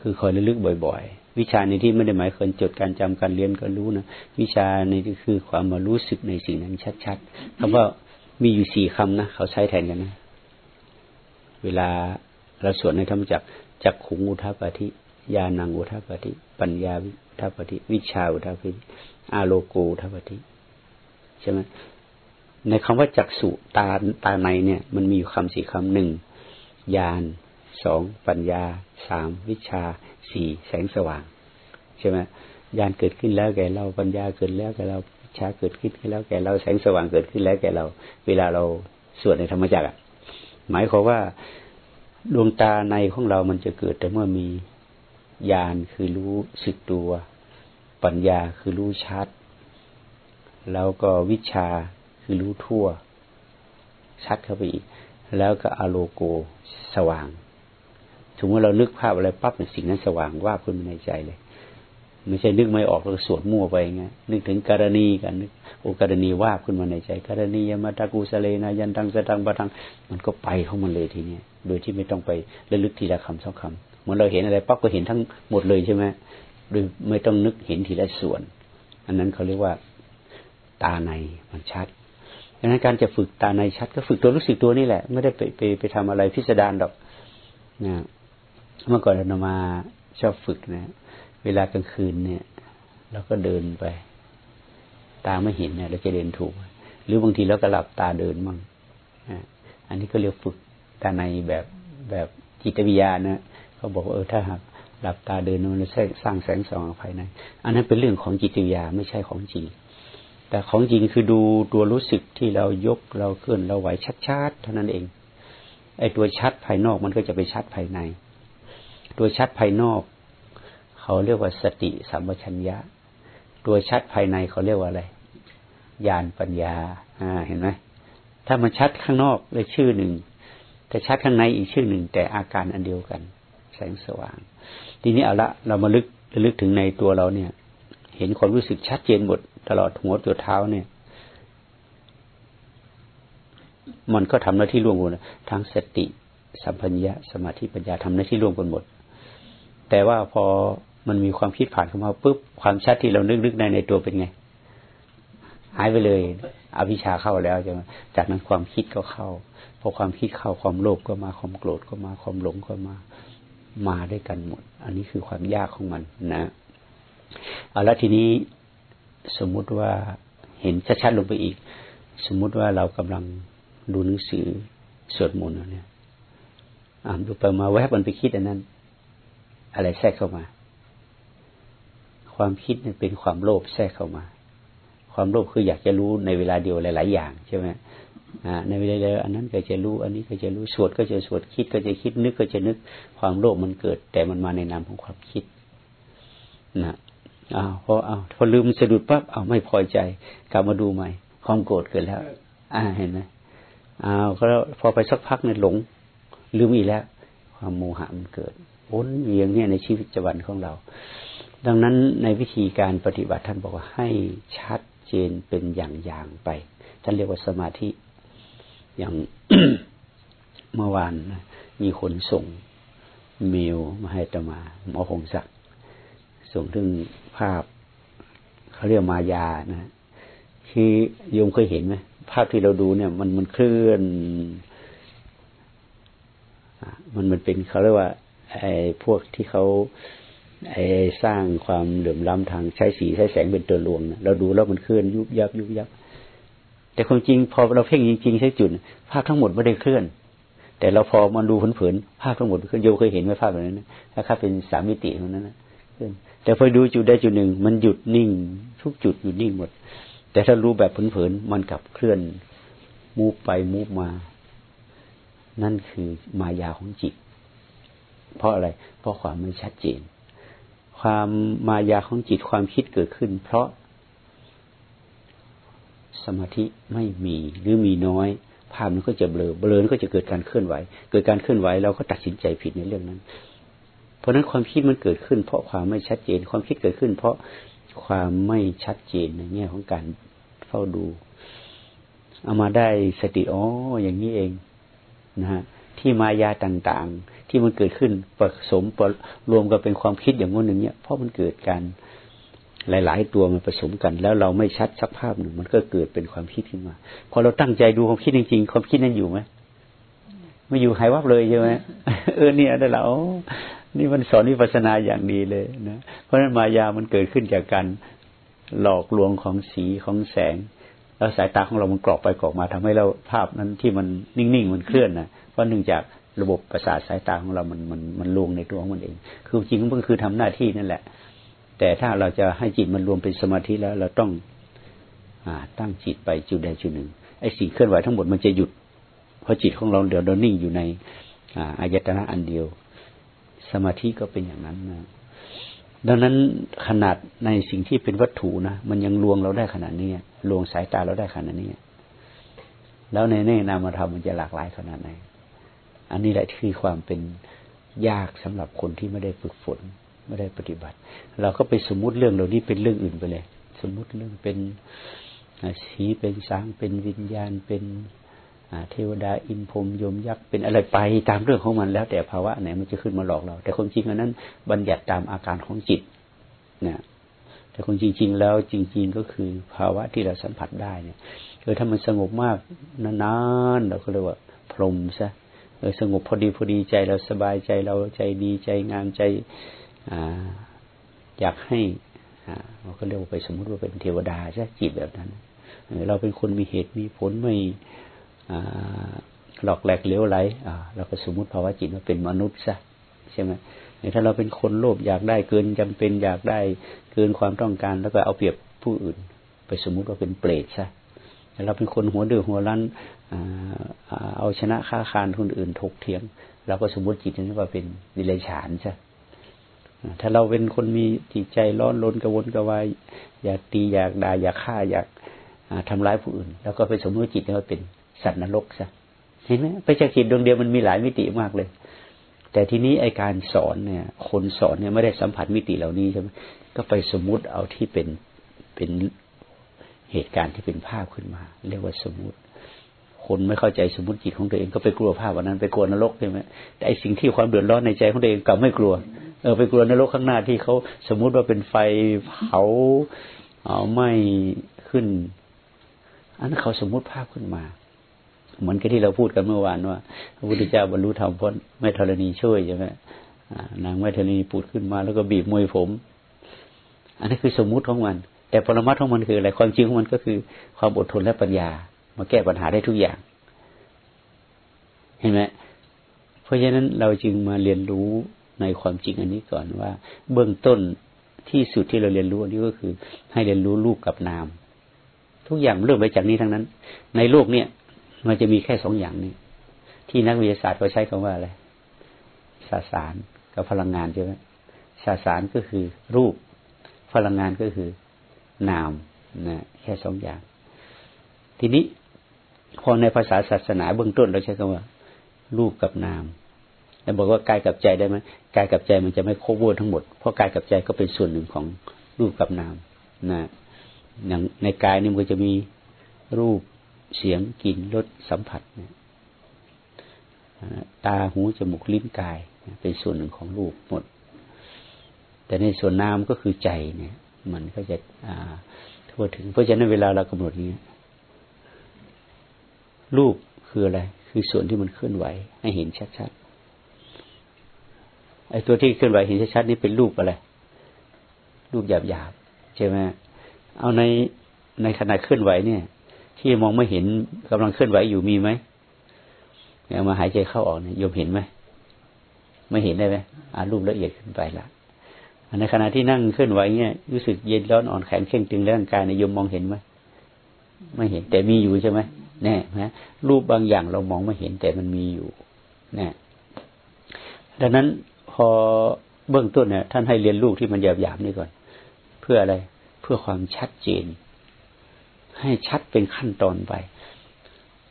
คือคอยระลึกบ่อย ๆ วิชาในที่ไม่ได้หมายคนจดการจำการเรียนก็รู้นะวิชาในที่คือความมารู้สึกในสิ่งนั้นชัดๆคำว่ามีอยู่สี่คำนะเขาใช้แทนกันนะ เวลาเราสวดในธรรมจักจักขุงอุทัปฏิญาณังอุทัปฏิปัญญาอุทัปฏิวิชาอุทัปฏิอาโลโกอุทัปฏิใช่ไหมในคำว่าจักสุตาตาในเนี่ย มันมีอยู่คำสี่คำหนึ่งญาณ สองปัญญาสามวิชาสี่แสงสว่าง ใช่ไหมญาณเกิดขึ้นแล้วแก่เราปัญญาเกิดแล้วแก่เราวิชาเกิดขึ้นแล้วแก่เราแสงสว่างเกิดขึ้นแล้วแก่เรา เวลาเราสวดในธรรมจักรหมายความว่าดวงตาในของเรามันจะเกิด แต่เมื่อมีญาณคือรู้สึกตัว ปัญญาคือรู้ชัด แล้วก็วิชาคือรู้ทั่ว ชัดเข้าไปอีก แล้วก็อโลโกสว่าง ถึงว่าเรานึกภาพอะไรปั๊บเนี่ยสิ่งนั้นสว่างว่าขึ้นในใจเลย ไม่ใช่นึกไม่ออกเราสวดมั่วไปไงนึกถึงกรณีกันนึกโอกรณีว่าขึ้นมาในใจกรณียมาตากูสเลนายันตังสตังบะทังมันก็ไปของมันเลยทีเนี้ยโดยที่ไม่ต้องไประลึกทีละคำสองคำเหมือนเราเห็นอะไรปั๊บก็เห็นทั้งหมดเลยใช่ไหมโดยไม่ต้องนึกเห็นทีละส่วน อันนั้นเขาเรียกว่าตาในมันชัดดังนั้นการจะฝึกตาในชัดก็ฝึกตัวรู้สึกตัวนี่แหละ ไม่ได้ไปไปไปทำอะไรพิสดารดอกนะ เมื่อก่อนเรามาชอบฝึกนะ เวลากลางคืนเนี่ยเราก็เดินไป ตาไม่เห็นเนี่ยเราจะเดินถูก หรือบางทีเราก็หลับตาเดินมั่งอันนี้ก็เรียกฝึกตาในแบบแบบจิตวิญญาณนะเขาบอกว่าเออถ้าหากหลับตาเดินมันจะสร้างแสงสว่างภายใน อันนั้นเป็นเรื่องของจิตวิญญาไม่ใช่ของจริง แต่ของจริงคือดูตัวรู้สึกที่เรายกเราเคลื่อนเราไหวชัดๆเท่านั้นเองไอ้ตัวชัดภายนอกมันก็จะไปชัดภายใน ตัวชัดภายนอก เขาเรียกว่าสติสัมปชัญญะ ตัวชัดภายในเขาเรียกว่าอะไรญาณปัญญา อ่า เห็นไหมถ้ามันชัดข้างนอกเลยชื่อหนึ่งแต่ชัดข้างในอีกชื่อหนึ่ง แต่อาการอันเดียวกัน แสงสว่าง ทีนี้เอาละเรามาลึกลึกถึงในตัวเราเนี่ย เห็นความรู้สึกชัดเจนหมดตลอดหัวตัวเท้าเนี่ย มันก็ทำหน้าที่ร่วมกันทั้งสติสัมพัญญะสมาธิปัญญาทำหน้าที่ร่วมกันหมด แต่ว่าพอมันมีความคิดผ่านเข้ามาปุ๊บความชัดที่เรานึกนึกในในตัวเป็นไง หายไปเลย อวิชชาเข้าแล้วใช่ไหมจากนั้นความคิดก็เข้าพอความคิดเข้าความโลภก็มาความโกรธก็มาความหลงก็มามาด้วยกันหมด อันนี้คือความยากของมันนะเอาละทีนี้สมมุติว่าเห็นชัดๆลงไปอีก สมมุติว่าเรากำลังดูหนังสือสวดมนต์เนี่ยอ่านดูไปมาแวบมันไปคิดอันนั้น อะไรแทรกเข้ามา ความคิดเป็นความโลภแทรกเข้ามา ความโลภคืออยากจะรู้ในเวลาเดียวหลาย ๆ อย่างใช่ไหมในเวลาเดียวอันนั้นก็จะรู้ อันนี้ก็จะรู้สวดก็จะสวดคิดก็จะคิดนึกก็จะนึก ความโลภมันเกิด แต่มันมาในนามของความคิดนะอ้าวพออ้าวพอลืมสะดุดปั๊บอ้าวไม่พอใจ กลับมาดูใหม่ ความโกรธเกิดแล้ว อ่าเห็นไหมอ้าวก็พอไปสักพักเนี่ยหลง ลืมอีกแล้ว ความโมหะมันเกิดวนเวียงเนี่ยในชีวิตประจำวันของเรา ดังนั้นในวิธีการปฏิบัติท่านบอกว่าให้ชัดเจนเป็นอย่างๆไป ท่านเรียกว่าสมาธิอย่างเมื่อวานมีคนส่งเมลมาให้ตมาหมอคงศักดิ์ส่งถึงภาพเขาเรียกมายานะคือโยมเคยเห็นไหมภาพที่เราดูเนี่ย มันมันเคลื่อน มันมันเป็นเขาเรียกว่าไอ้พวกที่เขาไอ้สร้างความเหลื่อมล้ำทางใช้สีใช้แสงเป็นตัวลวงเราดูแล้วมันเคลื่อนยุบยับยุบยับ แต่ความจริงพอเราเพ่งจริงๆใช้จุดภาพทั้งหมดไม่ได้เคลื่อน แต่เราพอมันดูผินๆภาพทั้งหมดเคลื่อนโยเคยเห็นไหมภาพแบบนั้นถ้าค่าเป็นสามมิติตรงนั้นนะแต่พอดูจุดได้จุดหนึ่งมันหยุดนิ่ง ทุกจุดหยุดนิ่งหมด แต่ถ้ารู้แบบผินๆมันกลับเคลื่อนมูฟไปมูฟมา นั่นคือมายาของจิต เพราะอะไร เพราะความไม่ชัดเจน ความมายาของจิตความคิดเกิดขึ้น เพราะสมาธิไม่มีหรือมีน้อย ภาพมันก็จะเบลอเบลอก็จะเกิดการเคลื่อนไหว เกิดการเคลื่อนไหวเราก็ตัดสินใจผิดในเรื่องนั้น เพราะนั้นความคิดมันเกิดขึ้น เพราะความไม่ชัดเจน ความคิดเกิดขึ้น เพราะความไม่ชัดเจนในแง่ของการเฝ้าดู เอามาได้สติอ๋ออย่างนี้เอง นะฮะที่มายาต่างๆ ที่มันเกิดขึ้นผสมปรรวมกันเป็นความคิดอย่างงู้นอย่างเนี้ยเพราะมันเกิดการหลาย ๆ ตัวมันผสมกัน แล้วเราไม่ชัดสักภาพหนึ่งมันก็เกิดเป็นความคิดขึ้นมา พอเราตั้งใจดูความคิดจริงๆ ความคิดนั้นอยู่ไหมไม่อยู่หายวับเลยใช่ไหมเออเนี่ยได้แล้วนี่มันสอนวิปัสนาอย่างดีเลยนะเพราะฉะนั้นมายามันเกิดขึ้นจากการหลอกลวงของสีของแสง แล้วสายตาของเรามันกรอกไปกรอกมาทำให้เราภาพนั้นที่มันนิ่งๆมันเคลื่อนนะเพราะเนื่องจากระบบประสาทสายตาของเรามันมันมันลวงในตัวของมันเอง คือจริงมันก็คือทำหน้าที่นั่นแหละ แต่ถ้าเราจะให้จิตมันรวมเป็นสมาธิแล้วเราต้องอตั้งจิตไปจุดใดจุดหนึ่งไอ้สิ่งเคลื่อนไหวทั้งหมดมันจะหยุด เพราะจิตของเราเดี๋ยวเรานิ่งอยู่ในอายตนะอันเดียว สมาธิก็เป็นอย่างนั้นนะ ดังนั้นขนาดในสิ่งที่เป็นวัตถุนะมันยังลวงเราได้ขนาดนี้ลวงสายตาเราได้ขนาดนี้แล้วในแน่นามธรรมมันจะหลากหลายขนาดไหน อันนี้แหละที่ความเป็นยากสำหรับคนที่ไม่ได้ฝึกฝน ไม่ได้ปฏิบัติ เราก็ไปสมมุติเรื่องเหล่านี้เป็นเรื่องอื่นไปเลย สมมุติเรื่องเป็นสีเป็นสางเป็นวิญญาณเป็น เทวดาอินพรมยมยักษ์เป็นอะไรไปตามเรื่องของมันแล้ว แต่ภาวะไหนมันจะขึ้นมาหลอกเรา แต่ความจริงอันนั้น บัญญัติตามอาการของจิตนะแต่คนจริง ๆ แล้วจริง ๆ ก็คือภาวะที่เราสัมผัสได้เนี่ยเออถ้ามันสงบมากนานๆเราก็เรียกว่าพรมซะเออสงบพอดีพอดีใจเราสบายใจเราใจดีใจงามใจอ่าอยากให้อ่าเราก็เรียกว่าไปสมมติว่าเป็นเทวดาใช่จิตแบบนั้นเราเป็นคนมีเหตุมีผลไม่ หลอกแหลกเลี้ยวไหลเราก็สมมติภาวะจิตว่าเป็นมนุษย์ซะใช่ไหมถ้าเราเป็นคนโลภอยากได้เกินจำเป็นอยากได้เกินความต้องการ แล้วก็เอาเปรียบผู้อื่น ไปสมมุติว่าเป็นเปรตซะเราเป็นคนหัวเดือหัวรั้นเอาชนะค้าคารคนอื่นถกเถียงเราก็สมมติจิตนี้ว่าเป็นดิเลฉานใช่ถ้าเราเป็นคนมีจิตใจร้อนรนกระวนกระวาย อยากตีอยากด่าอยากฆ่าอยากทำร้ายผู้อื่น แล้วก็ไปสมมติจิตนี้ว่าเป็น สัตว์นรกซะเห็นไหมไปจากจิตดวงเดียวมันมีหลายมิติมากเลย แต่ทีนี้ไอการสอนเนี่ย คนสอนเนี่ยไม่ได้สัมผัสมิติเหล่านี้ใช่ไหมก็ไปสมมุติเอาที่เป็นเป็นเหตุการณ์ที่เป็นภาพขึ้นมา เรียกว่าสมมุติ คนไม่เข้าใจสมมติจิตของตัวเองก็ไปกลัวภาพวันนั้นไปกลัวนรกใช่ไหมแต่ไอสิ่งที่ความเดือดร้อนในใจของตัวเองกลับไม่กลัวเออไปกลัวนรกข้างหน้าที่เขาสมมุติว่าเป็นไฟเผาเอาไม่ขึ้น อันนั้นเขาสมมุติภาพขึ้นมา เหมือนกับที่เราพูดกันเมื่อวานว่าพระพุทธเจ้าบรรลุธรรมเพราะแม่ธรณีช่วยใช่ไหมนางแม่ธรณีปูดขึ้นมา แล้วก็บีบมวยผม อันนี้คือสมมุติของมัน แต่ปรมัตของมันคืออะไรความจริงของมันก็คือ ความอดทนและปัญญา มาแก้ปัญหาได้ทุกอย่าง เห็นไหมเพราะฉะนั้นเราจึงมาเรียนรู้ในความจริงอันนี้ก่อนว่า เบื้องต้นที่สุดที่เราเรียนรู้อันนี้ก็คือ ให้เรียนรู้รูปกับนาม ทุกอย่างเริ่มไปจากนี้ทั้งนั้น ในโลกเนี่ย มันจะมีแค่สองอย่างนี้ ที่นักวิทยาศาสตร์เขาใช้คำว่าอะไรสสารกับพลังงานใช่ไหมสสารก็คือรูป พลังงานก็คือนามนะแค่สองอย่าง ทีนี้พอในภาษาศาสนาเบื้องต้นเราใช้คำว่า รูปกับนามแล้วบอกว่ากายกับใจได้ไหมกายกับใจมันจะไม่ครบวทั้งหมด เพราะกายกับใจก็เป็นส่วนหนึ่งของรูปกับนามนะอย่างในกายนี่มันก็จะมีรูป เสียงกลิ่นรสสัมผัสตาหูจมูกลิ้นกายเป็นส่วนหนึ่งของรูปหมด แต่ในส่วนนามก็คือใจเนี่ย มันก็จะทั่วถึง เพราะฉะนั้นเวลาเรากำหนดนี้ รูปคืออะไร คือส่วนที่มันเคลื่อนไหว ให้เห็นชัดๆไอ้ตัวที่เคลื่อนไหวเห็นชัดๆนี่เป็นรูปอะไร รูปหยาบๆใช่ไหมเอาในในขณะเคลื่อนไหวเนี่ย ที่มองไม่เห็นกำลังเคลื่อนไหวอยู่มีไหมเนี่ยมาหายใจเข้าออกเนี่ยโยมเห็นไหมไม่เห็นได้ไหมอารูปละเอียดขึ้นไปละในขณะที่นั่งเคลื่อนไหวเนี่ยรู้สึกเย็นร้อนอ่อนแข็งเข่งตึงร่างกายเนี่ยโยมมองเห็นไหมไม่เห็นแต่มีอยู่ใช่ไหมแน่นะรูปบางอย่างเรามองไม่เห็นแต่มันมีอยู่แน่ดังนั้นพอเบื้องต้นเนี่ยท่านให้เรียนรูปที่มันหยาบๆนี่ก่อน เพื่ออะไรเพื่อความชัดเจน ให้ชัดเป็นขั้นตอนไป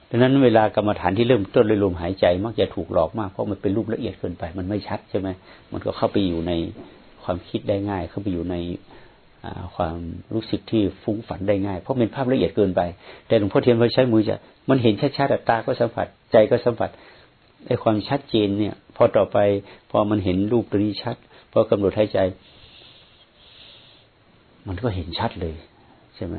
ดังนั้นเวลากรรมฐานที่เริ่มต้นเลยลมหายใจ มักจะถูกหลอกมากเพราะมันเป็นรูปละเอียดเกินไป มันไม่ชัดใช่ไหมมันก็เข้าไปอยู่ในความคิดได้ง่าย เข้าไปอยู่ในความรู้สึกที่ฟุ้งฝันได้ง่าย เพราะเป็นภาพละเอียดเกินไป แต่หลวงพ่อเทียนพอใช้มือจะมันเห็นชัดๆตาก็สัมผัส ใจก็สัมผัสไอ้ความชัดเจนเนี่ย พอต่อไป พอมันเห็นรูปตัวนี้ชัดพอกำหนดหายใจ มันก็เห็นชัดเลยใช่ไหม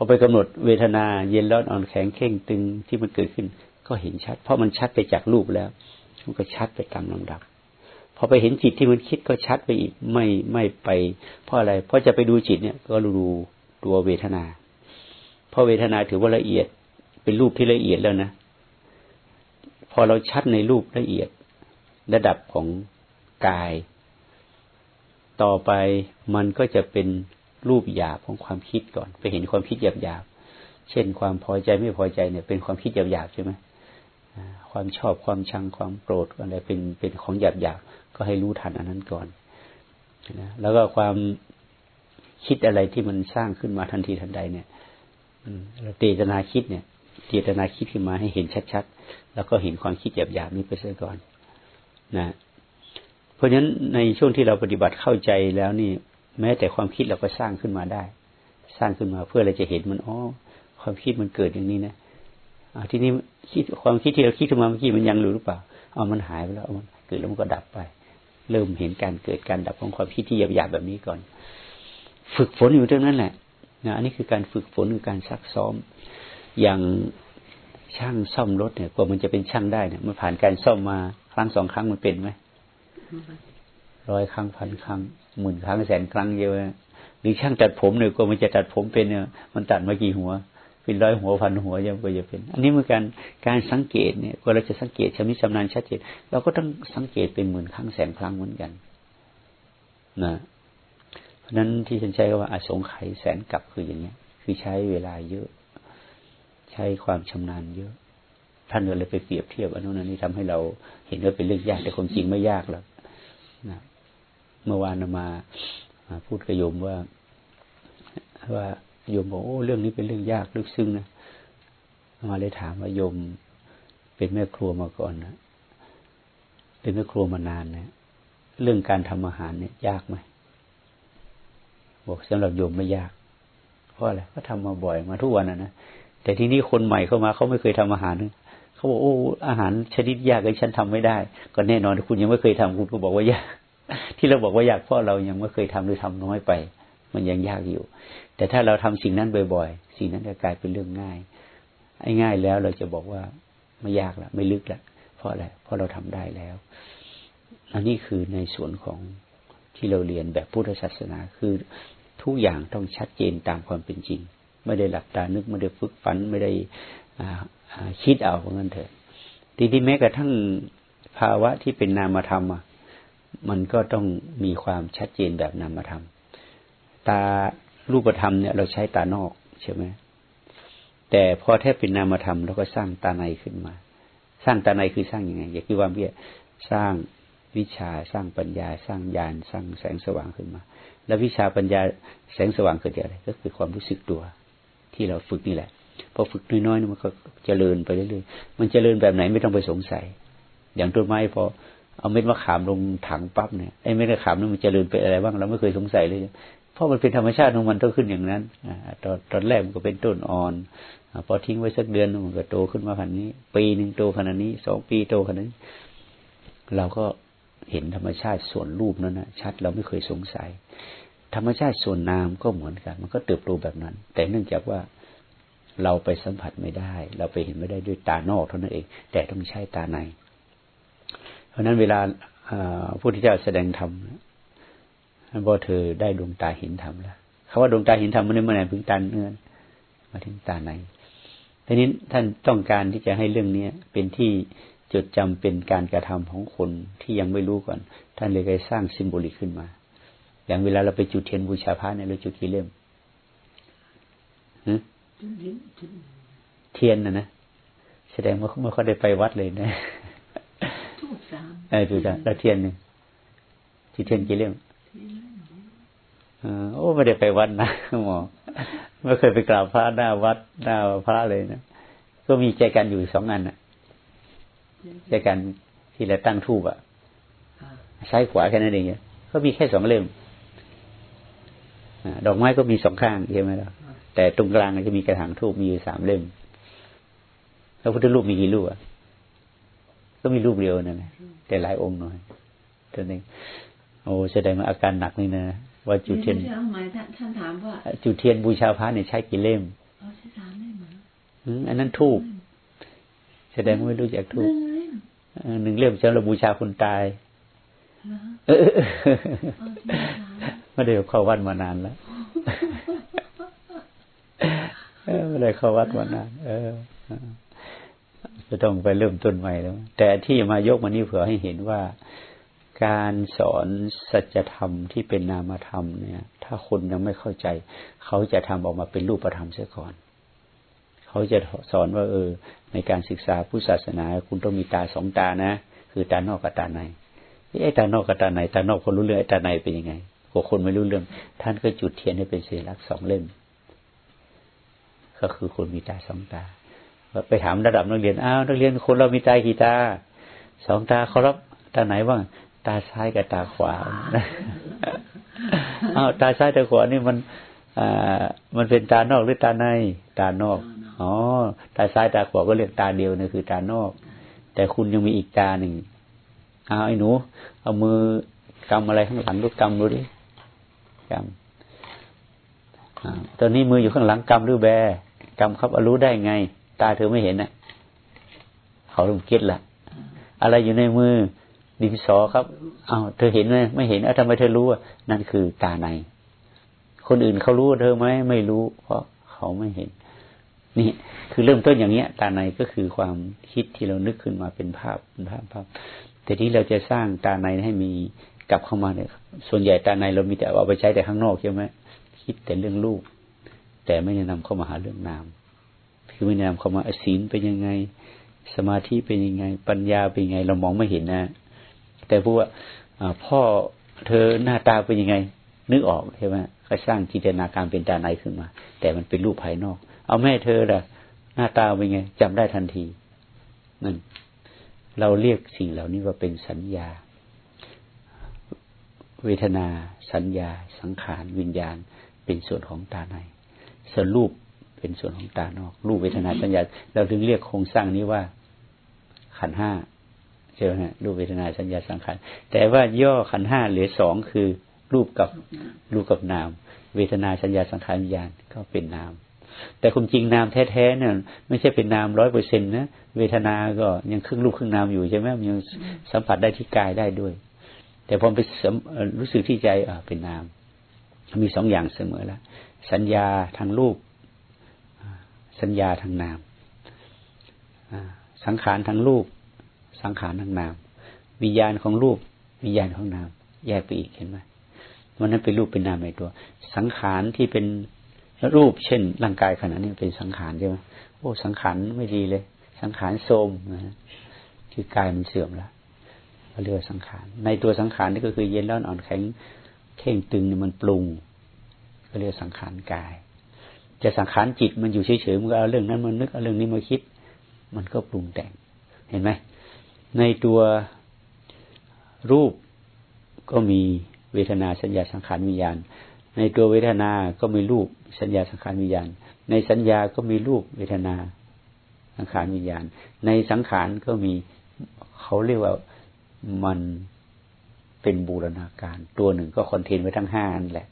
พอไปกำหนดเวทนาเย็นร้อนอ่อนแข็งเข่งตึงที่มันเกิดขึ้น ก็เห็นชัด เพราะมันชัดไปจากรูปแล้วมันก็ชัดไปตามลำดับพอไปเห็นจิตที่มันคิดก็ชัดไปอีกไม่ไม่ไป เพราะอะไร เพราะจะไปดูจิตเนี่ยก็ดูตัวเวทนา เพราะเวทนาถือว่าละเอียดเป็นรูปที่ละเอียดแล้วนะ พอเราชัดในรูปละเอียด ระดับของกาย ต่อไปมันก็จะเป็น รูปหยาบของความคิดก่อน ไปเห็นความคิดหยาบหยาบเช่น ความพอใจไม่พอใจเนี่ย เป็นความคิดหยาบหยาบใช่ไหมความชอบความชังความโกรธอะไรเป็นเป็นของหยาบหยาบก็ให้รู้ทันอันนั้นก่อนนะแล้วก็ความคิดอะไรที่มันสร้างขึ้นมาทันทีทันใดเนี่ยเราเจตนาคิดเนี่ยเจตนาคิดขึ้นมาให้เห็นชัดๆ แล้วก็เห็นความคิดหยาบๆนี้ไปเสียก่อนนะ เพราะฉะนั้นในช่วงที่เราปฏิบัติเข้าใจแล้วนี่ แม้แต่ความคิดเราก็สร้างขึ้นมาได้ สร้างขึ้นมาเพื่อเราจะเห็นมันอ๋อความคิดมันเกิดอย่างนี้นะอาทีนี้คิดความคิดที่เราคิดขึ้นมาเมื่อกี้มันยังรู้หรือเปล่า เอามันหายไปแล้วมันเกิดแล้วมันก็ดับไป เริ่มเห็นการเกิดการดับของความคิดที่หยาบๆแบบนี้ก่อน ฝึกฝนอยู่ตรงนั้นแหละนะอันนี้คือการฝึกฝนคือการซักซ้อม อย่างช่างซ่อมรถเนี่ยกว่ามันจะเป็นช่างได้เนี่ยมันผ่านการซ่อมมาครั้งสองครั้งมันเป็นไหมร้อยครั้งพันครั้ง หมื่นครั้งแสนครั้งเยอะหรือช่างตัดผมเนี่ยกว่ามันจะตัดผมเป็นเนี่ยมันตัดมากี่หัว เป็นร้อยหัวพันหัวยังก็จะเป็น อันนี้เมื่อการการสังเกตเนี่ยว่าเราจะสังเกตชำนิชำนาญชัดเจนเราก็ต้องสังเกตเป็นหมื่นครั้งแสนครั้งเหมือนกันนะเพราะนั้นที่ฉันใช้คำว่าอาสงไขยแสนกลับคืออย่างเนี้ย คือใช้เวลาเยอะ ใช้ความชำนาญเยอะ ท่านเลยไปเปรียบเทียบอันนู้นอันนี้ทำให้เราเห็นว่าเป็นเรื่องยากแต่ความจริงไม่ยากหรอกนะ เมื่อวานมาพูดกับโยมว่า ว่าโยมบอกโอ้เรื่องนี้เป็นเรื่องยากลึกซึ้งนะมาเลยถามว่าโยมเป็นแม่ครัวมาก่อนนะเป็นแม่ครัวมานานนะเรื่องการทำอาหารเนี่ย ยากไหมบอกสำหรับโยมไม่ยาก เพราะอะไรก็ทำมาบ่อยมาทุกวันนะนะแต่ที่นี่คนใหม่เข้ามาเขาไม่เคยทำอาหารเขาบอกโอ้อาหารชนิดยากเลยฉันทำไม่ได้ ก็แน่นอนคุณยังไม่เคยทำคุณก็บอกว่ายาก ที่เราบอกว่าอยากพราะเรายังไม่เคยทำหรือทำน้อยไป มันยังยากอยู่ แต่ถ้าเราทำสิ่งนั้นบ่อยๆ สิ่งนั้นจะกลายเป็นเรื่องง่ายไอ้ง่ายแล้วเราจะบอกว่าไม่ยากละไม่ลึกละเพราะอะไรเพราะเราทำได้แล้วอันนี้คือในส่วนของที่เราเรียนแบบพุทธศาสนาคือทุกอย่างต้องชัดเจนตามความเป็นจริง ไม่ได้หลับตานึกไม่ได้ฝึกฝันไม่ได้คิดเอาเพราะงั้นเถอะทีนี้แม้กระทั่งภาวะที่เป็นนามธรรม มันก็ต้องมีความชัดเจนแบบนามธรรม ตารูปธรรมเนี่ยเราใช้ตานอกใช่ไหมแต่พอแทบเป็นนามธรรมเราก็สร้างตาในขึ้นมา สร้างตาในคือสร้างยังไง อย่างที่ว่าเพี่ยสร้างวิชาสร้างปัญญา สร้างญาณสร้างแสงสว่างขึ้นมา แล้ววิชาปัญญาแสงสว่างเกิดจากอะไรก็คือความรู้สึกตัวที่เราฝึกนี่แหละพอฝึกน้อยๆมันก็เจริญไปเรื่อยๆมันเจริญแบบไหนไม่ต้องไปสงสัย อย่างต้นไม้พอ เอาเม็ดมะขามลงถังปั๊บเนี่ยไอ้เม็ดมะขามนี่มันเจริญไปอะไรบ้างเราไม่เคยสงสัยเลย เพราะมันเป็นธรรมชาติของมันต้องขึ้นอย่างนั้นตอนตอนแรกมันก็เป็นต้นอ่อนอพอทิ้งไว้สักเดือนมันก็โตขึ้นมาขนาดนี้ ปีหนึ่งโตขนาดนี้สองปีโตขนาดนี้ เราก็เห็นธรรมชาติส่วนรูปนั้นนะชัดเราไม่เคยสงสัย ธรรมชาติส่วนนามก็เหมือนกัน มันก็เติบโตแบบนั้น แต่เนื่องจากว่าเราไปสัมผัสไม่ได้ เราไปเห็นไม่ได้ด้วยตานอกเท่านั้นเอง แต่ต้องใช้ตาใน เพราะนั้นเวลาพระพุทธเจ้าแสดงธรรมเพราะเธอได้ดวงตาเห็นธรรมแล้วคาว่าดวงตาเห็นธรรมมันไม่เมื่อไหร่พึงตาเนื้อมาถึงตาในทีนี้ท่านต้องการที่จะให้เรื่องเนี้ยเป็นที่จดจำเป็นการกระทำของคนที่ยังไม่รู้ก่อน ท่านเลยได้สร้างซิมโบลิกขึ้นมา อย่างเวลาเราไปจุดเทียนบูชาพระเนี่ยเราจุดกี่เล่มเทียนนะนะแสดงว่าเมื่อเขาได้ไปวัดเลยนะ เออจุดแล้วเทียนหนึ่งจุดเทียนกี่เล่มโอ้ไม่ได้ไปวัดนะหมอไม่เคยไปกราบพระหน้าวัดหน้าพระเลยนะก็มีใจกันอยู่สองอันนะใจกันที่เราตั้งทูบอะซ้ายขวาแค่นั้นเองก็มีแค่สองเล่มดอกไม้ก็มีสองข้างใช่ไหมล่ะแต่ตรงกลางจะมีกระถางทูบมีอยู่สามเล่มแล้วพุทธรูปมีกี่รูปอะ ก็มีรูปเดียวนั่นแหละแต่หลายองค์หน่อยตัวนึงโอ้แสดงว่าอาการหนักนี่นะว่าจุดเทียนไม่ใช่เอาหมายท่านท่านถามว่าจุดเทียนบูชาพระเนี่ยใช้กี่เล่มเอาใช้สามได้ไหมอืมอันนั้นทูบแสดงว่าไม่รู้จักหทูบนึ่งเล่มเออหนึ่งเล่มสำหรับบูชาคนตายเหรอเออเอาจริงเหรอไม่ได้เข้าวัดมานานแล้วเออไม่ได้เข้าวัดมานาน เออเออ จะต้องไปเริ่มต้นใหม่แล้ว แต่ที่มายกมานี่เผื่อให้เห็นว่าการสอนสัจธรรมที่เป็นนามธรรมเนี่ย ถ้าคนยังไม่เข้าใจ เขาจะทำออกมาเป็นรูปธรรมเสียก่อน เขาจะสอนว่า เออ ในการศึกษาพุทธศาสนา คุณต้องมีตาสองตานะ คือตานอกกับตาในไอ้ตานอกกับตาในตานอกคนรู้เรื่องไอ้ตาในเป็นยังไงพวกคนไม่รู้เรื่อง ท่านก็จุดเทียนให้เป็นสัญลักษณ์สองเล่ม ก็คือคนมีตาสองตา ไปถามระดับนักเรียนอ้าวนักเรียนคนเรามีตากี่ตาสองตาเขารับตาไหนบ้างตาซ้ายกับตาขวาอ้าวตาซ้ายตาขวานี่มันอ่ามันเป็นตานอกหรือตาใน ตานอกอ๋อตาซ้ายตาขวาก็เรียกตาเดียวนี่คือตานอก แต่คุณยังมีอีกตาหนึ่งเอาไอ้หนู เอามือกำอะไรข้างหลังดูกำดูดิกำอ่าตอนนี้มืออยู่ข้างหลังกำหรือแบกำครับเอารู้ได้ไง ตาเธอไม่เห็นนะเขาลุมคิดละอะไรอยู่ในมือดินสอครับเอาเธอเห็นไหมไม่เห็นเอาทำไมเธอรู้อะนั่นคือตาใน คนอื่นเขารู้เธอไหมไม่รู้ เพราะเขาไม่เห็น นี่คือเริ่มต้นอย่างเนี้ย ตาในก็คือความคิดที่เรานึกขึ้นมาเป็นภาพเป็นภาพภาพ แต่ที่เราจะสร้างตาในให้มีกลับเข้ามาเนี่ย ส่วนใหญ่ตาในเรามีแต่เอาไปใช้แต่ข้างนอกใช่ไหมคิดแต่เรื่องรูปแต่ไม่แนะนำเข้ามาหาเรื่องนาม คือไม่แนะนำเข้ามาศีลเป็นยังไง สมาธิเป็นยังไง ปัญญาเป็นยังไง เรามองไม่เห็นนะ แต่พูดว่าพ่อเธอหน้าตาเป็นยังไง นึกออกใช่ไหมก็สร้างจินตนาการเป็นตาในขึ้นมา แต่มันเป็นรูปภายนอก เอาแม่เธอล่ะ หน้าตาเป็นไงจำได้ทันทีนั่นเราเรียกสิ่งเหล่านี้ว่าเป็นสัญญา เวทนา สัญญา สังขาร วิญญาณ เป็นส่วนของตาในสรูป เป็นส่วนของตานอก รูปเวทนาสัญญา เราถึงเรียกโครงสร้างนี้ว่าขันห้าใช่ไหมฮะรูปเวทนาสัญญาสังขารแต่ว่าย่อขันห้าเหลือสองคือรูปกับรูปกับนาม เวทนาสัญญาสังขารวิญญาณก็เป็นนาม แต่ความจริงนามแท้ๆเนี่ยไม่ใช่เป็นนามร้อยเปอร์เซ็นต์นะเวทนาก็ยังครึ่งรูปครึ่งนามอยู่ใช่ไหมมันยังสัมผัสได้ที่กายได้ด้วย แต่พอไปรู้สึกที่ใจเป็นนาม มีสองอย่างเสมอล้วสัญญาทางรูป สัญญาทางนามสังขารทางรูป สังขารทางนาม วิญญาณของรูป วิญญาณของนาม แยกไปอีกเห็นไหมมันนั้นเป็นรูปเป็นนามในตัว สังขารที่เป็นรูป เช่น ร่างกายขณะนี้เป็นสังขารใช่ไหมโอ้สังขารไม่ดีเลย สังขารโทมนะคือกายมันเสื่อมแล้วเรียกว่าสังขาร ในตัวสังขารนี่ก็คือเย็นร้อนอ่อนแข็งเข่งตึงเนี่ยมันปรุง ก็เรียกสังขารกาย จะสังขารจิตมันอยู่เฉยๆมันก็เอาเรื่องนั้นมานึกเอาเรื่องนี้มาคิด มันก็ปรุงแต่ง เห็นไหมในตัวรูปก็มีเวทนาสัญญาสังขารวิญญาณ ในตัวเวทนา ก็มีรูปสัญญาสังขารวิญญาณ ในสัญญาก็มีรูปเวทนาสังขารวิญญาณ ในสังขารก็มีเขาเรียกว่ามันเป็นบูรณาการ ตัวหนึ่งก็คอนเทนไว้ทั้งห้านั่นแหละ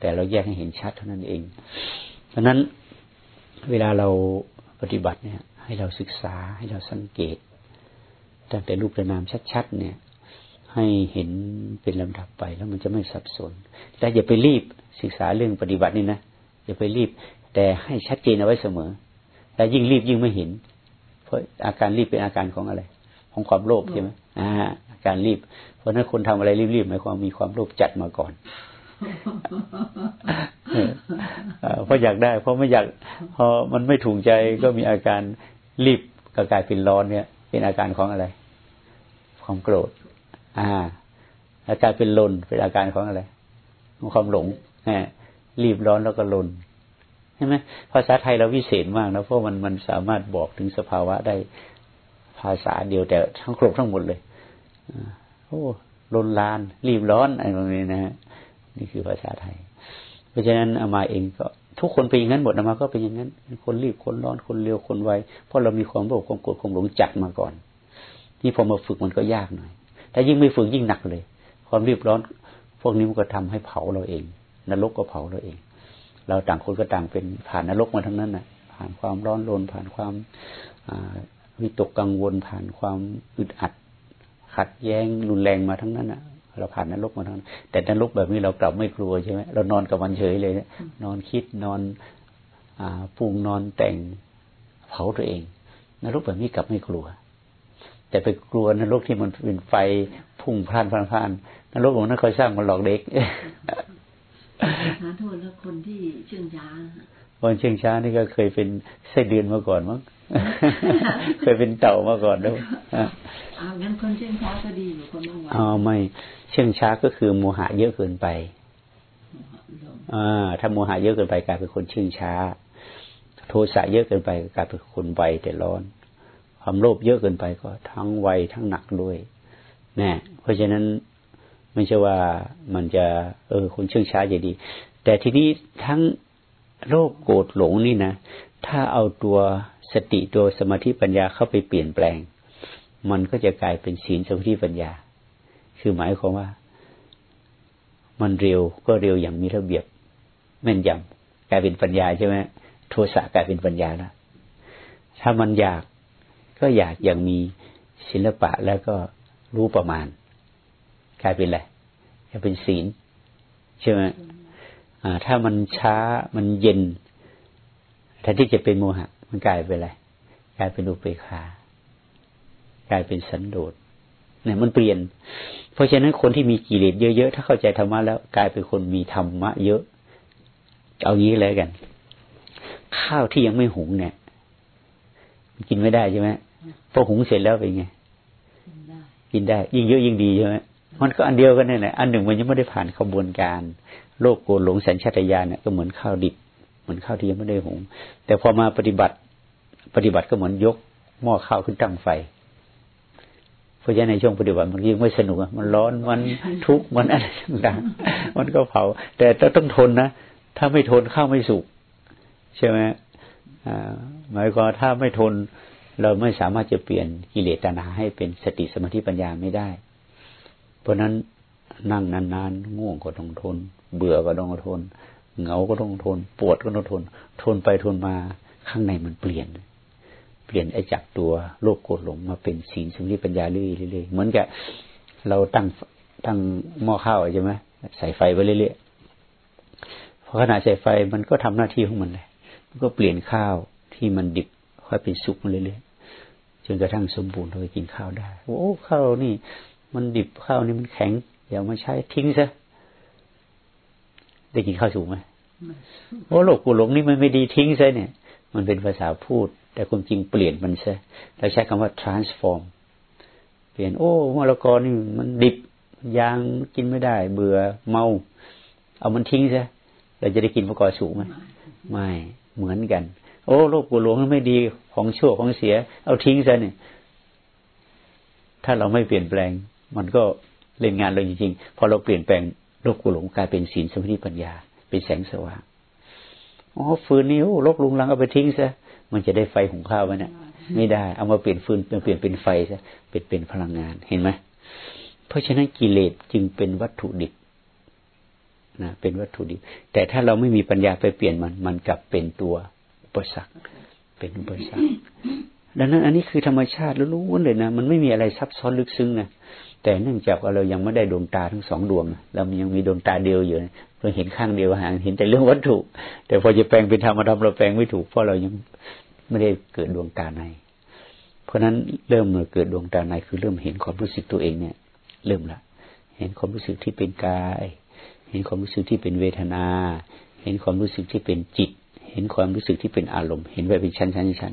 แต่เราแยกให้เห็นชัดเท่านั้นเอง เพราะนั้นเวลาเราปฏิบัติเนี่ย ให้เราศึกษาให้เราสังเกต ตั้งแต่รูปนามชัดๆเนี่ย ให้เห็นเป็นลำดับไปแล้วมันจะไม่สับสน แต่อย่าไปรีบศึกษาเรื่องปฏิบัตินี่นะอย่าไปรีบ แต่ให้ชัดเจนเอาไว้เสมอ แต่ยิ่งรีบยิ่งไม่เห็น เพราะอาการรีบเป็นอาการของอะไร ของความโลภใช่ไหมอ่าอาการรีบ เพราะนั้นคนทำอะไรรีบๆหมายความมีความโลภจัดมาก่อน เพราะอยากได้ เพราะไม่อยากพอมันไม่ถูกใจก็มีอาการรีบก็กลายเป็นร้อนเนี่ย เป็นอาการของอะไร ความโกรธ อ่า อาการเป็นลนเป็นอาการของอะไรของความหลงรีบร้อนแล้วก็ลนใช่ไหมภาษาไทยเราวิเศษมากนะเพราะมันมันสามารถบอกถึงสภาวะได้ภาษาเดียวแต่ทั้งครบทั้งหมดเลยโอ้ลนลาน รีบร้อนอะไรแบบนี้นะฮะ นี่คือภาษาไทย เพราะฉะนั้นอามาเองก็ทุกคนเป็นอย่างนั้นหมดอามาก็เป็นอย่างนั้น คนรีบคนร้อนคนเร็วคนไวเพราะเรามีความโลภความโกรธความหลงจัดมาก่อนทนี่พอมาฝึกมันก็ยากหน่อยถ้ายิ่งไม่ฝึกยิ่งหนักเลย ความรีบร้อน พวกนี้มันก็ทำให้เผาเราเอง นรกก็เผาเราเอง เราต่างคนก็ต่างเป็นผ่านนรกมาทั้งนั้นน่ะ ผ่านความร้อนรนผ่านความวิตกกังวลผ่านความอึดอัด ขัดแย้งรุนแรงมาทั้งนั้นน่ะ เราผ่านนรกมาทั้งนั้นแต่นรกแบบนี้เรากลับไม่กลัวใช่ไหมเรานอนกับมันเฉยเลยนอนคิดนอนอปรุงนอนแต่งเผาตัวเอง นรกแบบนี้กลับไม่กลัว แต่ไปกลัวนรกที่มันเป็นไฟพุ่งพล่านพล่านพล่านนรกของนั้นคอยสร้างมันหลอกเด็กขอโทษแล้วคนที่เชื่องช้า คนเชื่องช้านี่ก็เคยเป็นไส้เดือนมาก่อนมั้งเคยเป็นเต่ามาก่อนด้วยอ้าวงั้นคนเชื่องช้าก็ดีอยู่คนเมื่อวานอ๋อไม่เชื่องช้าก็คือโมหะเยอะเกินไปอ่าถ้าโมหะเยอะเกินไปกลายเป็นคนเชื่องช้า โทสะเยอะเกินไปกลายเป็นคนไวแต่ร้อน ความโลภเยอะเกินไปก็ทั้งไวทั้งหนักด้วยนะเพราะฉะนั้นไม่ใช่ว่ามันจะ เออ คนเชื่องช้าจะดี แต่ทีนี้ทั้ง โรคโกรธหลงนี่นะ ถ้าเอาตัวสติตัวสมาธิปัญญาเข้าไปเปลี่ยนแปลง มันก็จะกลายเป็นศีลสมาธิปัญญา คือหมายความว่า มันเร็วก็เร็วอย่างมีระเบียบ แม่นยำกลายเป็นปัญญาใช่ไหมโทสะกลายเป็นปัญญาแล้วถ้ามันอยากก็อยากอย่างมีศิลปะแล้วก็รู้ประมาณ กลายเป็นอะไรกลายเป็นศีลใช่ไหม ถ้ามันช้ามันเย็นแทนที่จะเป็นโมหะ มันกลายเป็นอะไรกลายเป็นอุเบกขากลายเป็นสันโดษเนี่ยมันเปลี่ยน เพราะฉะนั้นคนที่มีกิเลสเยอะๆ ถ้าเข้าใจธรรมะแล้วกลายเป็นคนมีธรรมะเยอะ เอางี้เลยกัน ข้าวที่ยังไม่หุงเนี่ยกินไม่ได้ใช่ไหมพอหุงเสร็จแล้วเป็นไง กินได้ ยิ่งเยอะยิ่งดีใช่ไหม มันก็อันเดียวกันนี่แหละอันหนึ่งมันยังไม่ได้ผ่านขบวนการโลกโกรหลงสัญชาตญาณเนี่ยก็เหมือนข้าวดิบ เหมือนข้าวที่ยังไม่ได้หุงแต่พอมาปฏิบัติปฏิบัติก็เหมือนยกหม้อข้าวขึ้นตั้งไฟเพราะฉะนั้นในช่วงปฏิบัติมันยิ่งไม่สนุกมันร้อนมันทุกข์มันอะไรต่างๆมันก็เผา แต่ต้องทนนะถ้าไม่ทนข้าวไม่สุกใช่ไหมหมายความถ้าไม่ทนเราไม่สามารถจะเปลี่ยนกิเลสตัณหาให้เป็นสติสมาธิปัญญาไม่ได้ เพราะนั้นนั่งนานๆง่วงก็ต้องทน เบื่อก็ต้องทน เหงาก็ต้องทน ปวดก็ต้องทน ทนไปทนมาข้างในมันเปลี่ยน เปลี่ยนไอ้จากตัวโลกโกรธหลงมาเป็นศีลสมาธิปัญญาเรื่อยๆเหมือนกับเราตั้งตั้งหม้อข้าวใช่ไหมใส่ไฟไปเรื่อยๆพอขณะใส่ไฟมันก็ทำหน้าที่ของมันเลยมันก็เปลี่ยนข้าวที่มันดิบค่อยเป็นสุกมาเรื่อยๆจนกระทั่งสมบูรณ์เรากินข้าวได้โอ้ข้าวนี่ มันดิบข้าวนี่มันแข็งอย่ามาใช้ทิ้งซะได้กินข้าวสุกไหมโอ้โลกกูหลงนี่มันไม่ดีทิ้งซะเนี่ย มันเป็นภาษาพูด แต่ความจริงเปลี่ยนมันซะเราใช้คำว่า transform เปลี่ยนโอ้มะละกอนี่มันดิบยางกินไม่ได้ เบื่อเมา เอามันทิ้งซะเราจะได้กินมะกอสุกไหมไม่เหมือนกัน โอ้โลกกูหลงไม่ดีของชั่วของเสีย เอาทิ้งซะเนี่ย ถ้าเราไม่เปลี่ยนแปลง มันก็เล่นงานเราจริงๆพอเราเปลี่ยนแปลงโลกกูหลงกลายเป็นศีลสมาธิปัญญา เป็นแสงสว่างอ๋อฟืนนี่โอ้ลกลุงลังเอาไปทิ้งซะมันจะได้ไฟหุงข้าวไหมเนี่ยไม่ได้ เอามาเปลี่ยนฟืนเปลี่ยนเป็นไฟซะเป็นเป็นพลังงานเห็นไหมเพราะฉะนั้นกิเลสจึงเป็นวัตถุดิบนะเป็นวัตถุดิบ แต่ถ้าเราไม่มีปัญญาไปเปลี่ยนมัน มันกลับเป็นตัวปสรรค เป็นอุปสรรค ดังนั้นอันนี้คือธรรมชาติรู้ๆเลยนะ มันไม่มีอะไรซับซ้อนลึกซึ้งนะแต่เนื่องจากว่าเรายังไม่ได้ดวงตาทั้งสองดวง เรายังมีดวงตาเดียวอยู่เราเห็นข้างเดียวห่างเห็นแต่เรื่องวัตถุ แต่พอจะแปลงเป็นธรรมธรรมเราแปลงไม่ถูกเพราะเรายังไม่ได้เกิดดวงตาใน เพราะฉะนั้นเริ่มเมื่อเกิดดวงตาในคือเริ่มเห็นความรู้สึกตัวเองเนี่ย เริ่มละ เห็นความรู้สึกที่เป็นกาย เห็นความรู้สึกที่เป็นเวทนา เห็นความรู้สึกที่เป็นจิต เห็นความรู้สึกที่เป็นอารมณ์ เห็นไปเป็นชั้นชั้นชั้น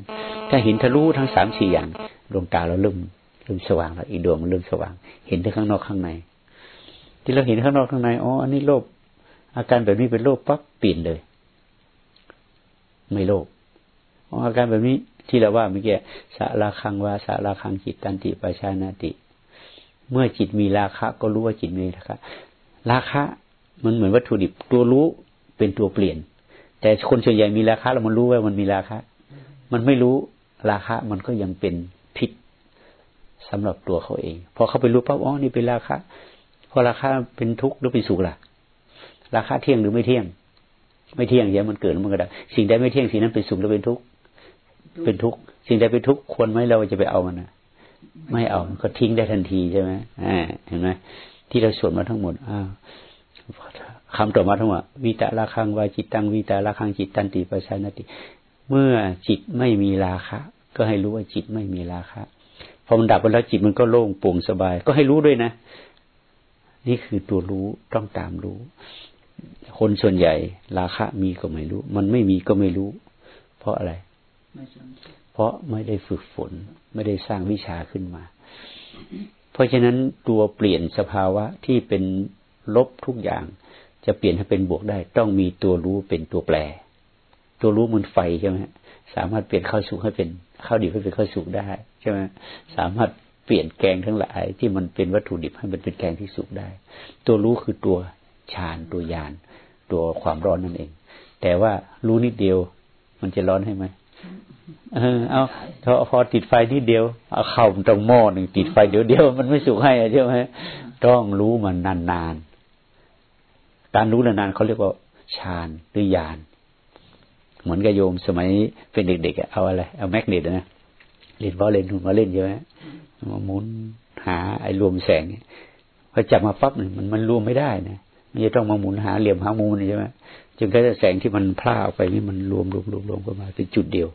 ถ้าเห็นทะลุทั้งสามสี่อย่างดวงตาเราเริ่มเริ่มสว่างแล้วอีดวงมันเริ่มสว่าง เห็นทั้งข้างนอกข้างใน ที่เราเห็นข้างนอกข้างในอ๋ออันนี้โลภอาการแบบนี้เป็นโลภปั๊บเปลี่ยนเลย ไม่โลภอ๋ออาการแบบนี้ที่เราว่าเมื่อกี้สาราคังวาสาราคังจิตตันติปัชานาติ เมื่อจิตมีราคะก็รู้ว่าจิตมีราคะ ราคะมันเหมือนวัตถุดิบตัวรู้เป็นตัวเปลี่ยน แต่คนส่วนใหญ่มีราคาแล้วมันรู้ว่ามันมีราคา มันไม่รู้ราคา มันก็ยังเป็นพิษสำหรับตัวเขาเอง พอเขาไปรู้ปั๊บอ๋อนี่เป็นราคะพอราคาเป็นทุกข์หรือเป็นสุขล่ะ ราคาเที่ยงหรือไม่เที่ยง ไม่เที่ยงเดี๋ยวมันเกิดมันก็ได้สิ่งใดไม่เที่ยงสิ่งนั้นเป็นสุขหรือเป็นทุกข์เป็นทุกข์สิ่งใดเป็นทุกข์ควรไหมเราจะไปเอามันนะไม่เอาก็ทิ้งได้ทันทีใช่ไหมอ่าเห็นไหมที่เราสวดมาทั้งหมดอ้าว คำต่อมาทั้งหมดวิตาละคังวาจิตตังวิตาละคังจิตตันติปัสสานติ เมื่อจิตไม่มีราคะ ก็ให้รู้ว่าจิตไม่มีราคะพอมันดับไปแล้วจิตมันก็โล่งโปร่งสบาย ก็ให้รู้ด้วยนะ นี่คือตัวรู้ต้องตามรู้ คนส่วนใหญ่ ราคะมีก็ไม่รู้ มันไม่มีก็ไม่รู้ เพราะอะไร เพราะไม่ได้ฝึกฝน ไม่ได้สร้างวิชาขึ้นมา เพราะฉะนั้นตัวเปลี่ยนสภาวะที่เป็นลบทุกอย่าง จะเปลี่ยนให้เป็นบวกได้ ต้องมีตัวรู้เป็นตัวแปร ตัวรู้มันไฟใช่ไหมสามารถเปลี่ยนข้าวสุกให้เป็นข้าวดิบให้เป็นข้าวสุกได้ใช่ไหมสามารถเปลี่ยนแกงทั้งหลาย ที่มันเป็นวัตถุดิบให้มันเป็นแกงที่สุกได้ ตัวรู้คือตัวฌานตัวยาน ตัวความร้อนนั่นเอง แต่ว่ารู้นิดเดียว มันจะร้อนให้ไหมเออเอาพอพอติดไฟนิดเดียวเอาเข้าตรงหม้อหนึ่งติดไฟเดี๋ยวเดียวมันไม่สุกให้ใช่ไหมต้องรู้มันนานๆ การรู้นานๆเขาเรียกว่าฌานหรือญาณเหมือนกับโยมสมัยเป็นเด็กๆเอาอะไรเอาแมกเนตนะเล่นบอลเล่นหุ่นมาเล่นเยอะมาหมุนหาไอ้รวมแสงพอจับมาปั๊บเนี่ยมันมันรวมไม่ได้นะมันจะต้องมาหมุนหาเหลี่ยมหามุมใช่ไหมจึงก็จะแสงที่มันพล่าออกไปนี่มันรวมรวมรวมรวมกันมาเป็นจุดเดียว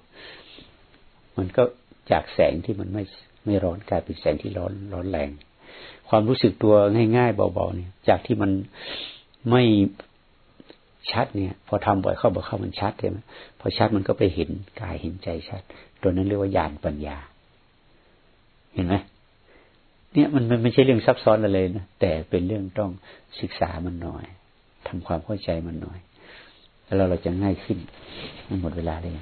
มันก็จากแสงที่มันไม่ไม่ร้อนกลายเป็นแสงที่ร้อนร้อนแรง ความรู้สึกตัวง่ายๆเบาๆเนี่ย จากที่มัน ไม่ชัดเนี่ย พอทำบ่อยเข้าบ่อยเข้ามันชัดใช่ไหมพอชัดมันก็ไปเห็นกายเห็นใจชัด ตัวนั้นเรียกว่าญาณปัญญา เห็นไหมเนี่ยมันมันไม่ใช่เรื่องซับซ้อนอะไรนะแต่เป็นเรื่องต้องศึกษามันหน่อยทำความเข้าใจมันหน่อย แล้วเราเราจะง่ายขึ้นมันหมดเวลาเลย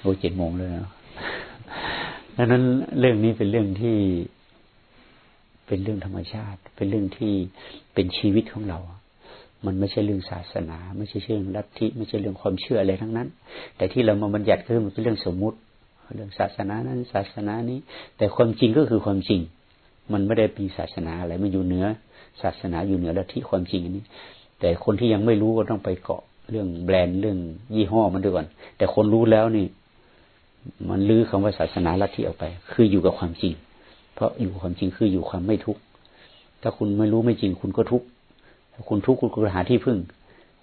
โอ้เจ็ดโมงเลยนะดังนั้นเรื่องนี้เป็นเรื่องที่ เป็นเรื่องธรรมชาติ เป็นเรื่องที่เป็นชีวิตของเรา มันไม่ใช่เรื่องศาสนา ไม่ใช่เรื่องลัทธิไม่ใช่เรื่องความเชื่ออะไรทั้งนั้น แต่ที่เรามาบัญญัติคือมันเป็นเรื่องสมมุติ เรื่องศาสนานั้นศาสนานี้ แต่ความจริงก็คือความจริง มันไม่ได้มีศาสนาอะไรมันอยู่เหนือศาสนาอยู่เหนือลัทธิความจริงอันนี้ แต่คนที่ยังไม่รู้ก็ต้องไปเกาะเรื่องแบรนด์เรื่องยี่ห้อมันด้วยก่อน แต่คนรู้แล้วนี่ มันลื้อคำว่าศาสนาลัทธิออกไป คืออยู่กับความจริง เพราะอยู่ความจริงคืออยู่ความไม่ทุกข์ถ้าคุณไม่รู้ไม่จริงคุณก็ทุกข์ถ้าคุณทุกข์คุณก็หาที่พึ่ง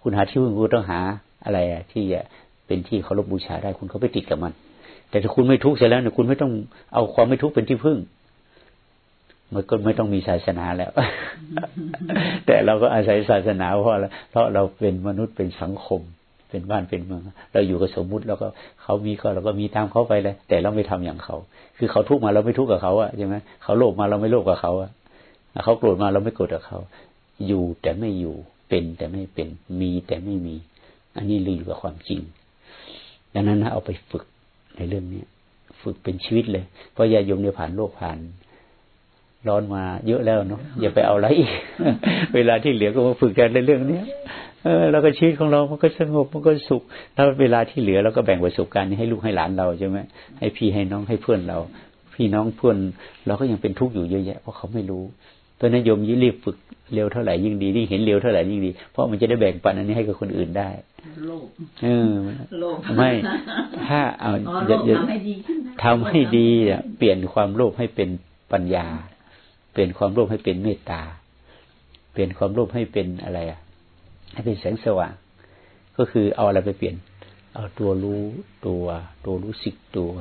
คุณหาที่พึ่งคุณต้องหาอะไรอะที่จะเป็นที่เคารพบูชาได้คุณเขาไปติดกับมัน แต่ถ้าคุณไม่ทุกข์เสร็จแล้วเนี่ยคุณไม่ต้องเอาความไม่ทุกข์เป็นที่พึ่งมันก็ไม่ต้องมีศาสนาแล้ว แต่เราก็อาศัยศาสนาเพราะอะไรเพราะเราเป็นมนุษย์เป็นสังคม เป็นบ้านเป็นเมือง เราอยู่กับสมมุติแล้วก็เขามีก็เราก็มีตามเขาไปเลย แต่เราไม่ทำอย่างเขา คือเขาทุกข์มาเราไม่ทุกข์กับเขาอะใช่ไหมเขาโลภมาเราไม่โลภกับเขาอะเขาโกรธมาเราไม่โกรธกับเขา อยู่แต่ไม่อยู่เป็นแต่ไม่เป็นมีแต่ไม่มี อันนี้ลือกับความจริง ดังนั้นนะเอาไปฝึกในเรื่องนี้ฝึกเป็นชีวิตเลยเพราะยาโยมเนี่ยผ่านโลกผ่านร้อนมาเยอะแล้วเนาะอย่าไปเอาอะไรอีก เวลาที่เหลือก็มาฝึกกันในเรื่องเนี้ย เออแล้วก็ชีวิตของเรา มันก็สงบ มันก็สุขแล้วเวลาที่เหลือเราก็แบ่งประสบการณ์นี้ให้ลูกให้หลานเราใช่ไหมให้พี่ให้น้องให้เพื่อนเรา พี่น้องเพื่อนเราก็ยังเป็นทุกข์อยู่เยอะแยะเพราะเขาไม่รู้เพราะนั้นโยมยิ่งรีบฝึกเร็วเท่าไหร่ยิ่งดียิ่งเห็นเร็วเท่าไหร่ยิ่งดี เพราะมันจะได้แบ่งปันอันนี้ให้กับคนอื่นได้โลภเออโลภไม่ ถ้าเอาจะทำให้ดีทำให้ดีอะเปลี่ยนความโลภให้เป็นปัญญา เปลี่ยนความโลภให้เป็นเมตตา เปลี่ยนความโลภให้เป็นอะไรอะ ให้เป็นแสงสว่าง ก็คือเอาอะไรไปเปลี่ยน เอาตัวรู้ตัว ตัวรู้สึกตัว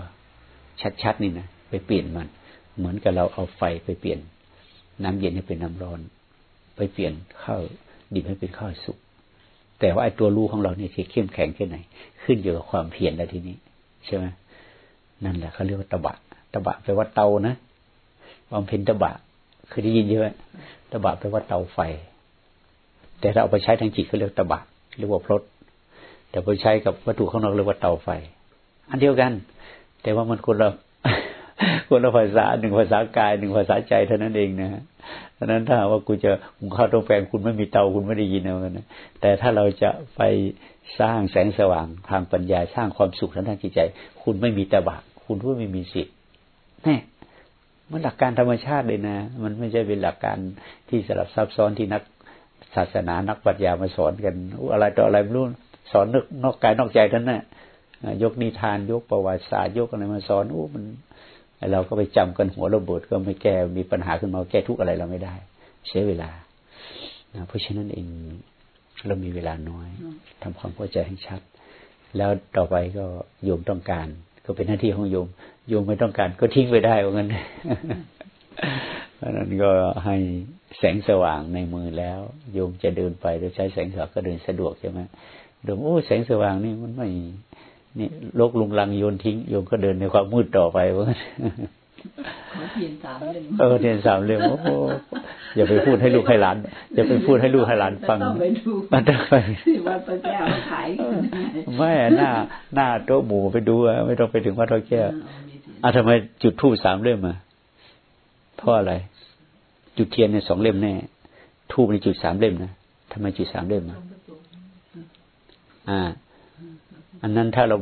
ชัดๆนี่นะไปเปลี่ยนมัน เหมือนกับเราเอาไฟไปเปลี่ยน น้ำเย็นให้เป็นน้ำร้อน ไปเปลี่ยนข้าวดิบให้เป็นข้าวสุกแต่ว่าไอ้ตัวรู้ของเราเนี่ยที่เข้มแข็งแค่ไหน ขึ้นอยู่กับความเพียรแล้วทีนี้ ใช่ไหมนั่นแหละเขาเรียกว่าตบะตบะแปลว่าเตานะความเพ็ญตบะเคยได้ยินใช่ไหมตบะแปลว่าเตาไฟ แต่ถ้าเอาไปใช้ทางจิตเขาเรียกตบะเรียกว่าพลดแต่ไปใช้กับวัตถุข้างนอกเรียกว่าเตาไฟ อันเดียวกัน แต่ว่ามันคนละคนละภาษาหนึ่งภาษากายหนึ่งภาษาใจเท่านั้นเองนะฮะดังนั้นถ้าว่ากูจะหุงข้าวต้มแปงคุณไม่มีเตาคุณไม่ได้ยินเอานะแต่ถ้าเราจะไปสร้างแสงสว่างทางปัญญาสร้างความสุขทางด้านจิตใจ คุณไม่มีตะบะคุณก็ไม่มีสิทธิ์นี่มันหลักการธรรมชาติเลยนะ มันไม่ใช่เป็นหลักการที่สลับซับซ้อนที่นัก ศาสนานักปรัชญามาสอนกันอะไรต่ออะไรไม่รู้สอนนอกนอกกายนอกใจท่านนะ่ะยกนิทานยกประวัติศาสตร์ยกอะไรมาสอนโอ้มันเราก็ไปจำกันหัวระเบิดก็ไม่แก้มีปัญหาขึ้นมาแก้ทุกอะไรเราไม่ได้ใช้เวลาเพราะฉะนั้นเองเรามีเวลาน้อยทำความเข้าใจให้ชัด แล้วต่อไปก็โยมต้องการ ก็เป็นหน้าที่ของโยม โยมไม่ต้องการ ก็ทิ้งไปได้ว่างั้นเพราะนั้นก็ให้ แสงสว่างในมือแล้ว โยมจะเดินไปโดยใช้แสงสว่างก็เดินสะดวกใช่ไหมโยมโอ้แสงสว่างนี่มันไม่นี่ลกลุงลังโยนทิ้งโยมก็เดินในความมืดต่อไปว่างั้นขอเทียนสามเล่มเออเทียนสามเล่มโอ้โหอย่าไปพูดให้ลูกให้หลานอย่าไปพูดให้ลูกให้หลานฟังต้องไปดูมันต้องไปวัดพระแก้วขายไม่หน้าหน้าโต๊ะหมูไปดูอะไม่ต้องไปถึงวัดพระแก้วอะทำไมจุดทูบสามเล่มอะเพราะอะไร จุดเทียนในสองเล่มแน่ทูบในจุดสามเล่มนะทำไมจุดสามเล่มอะอ่า อันนั้นถ้าเรา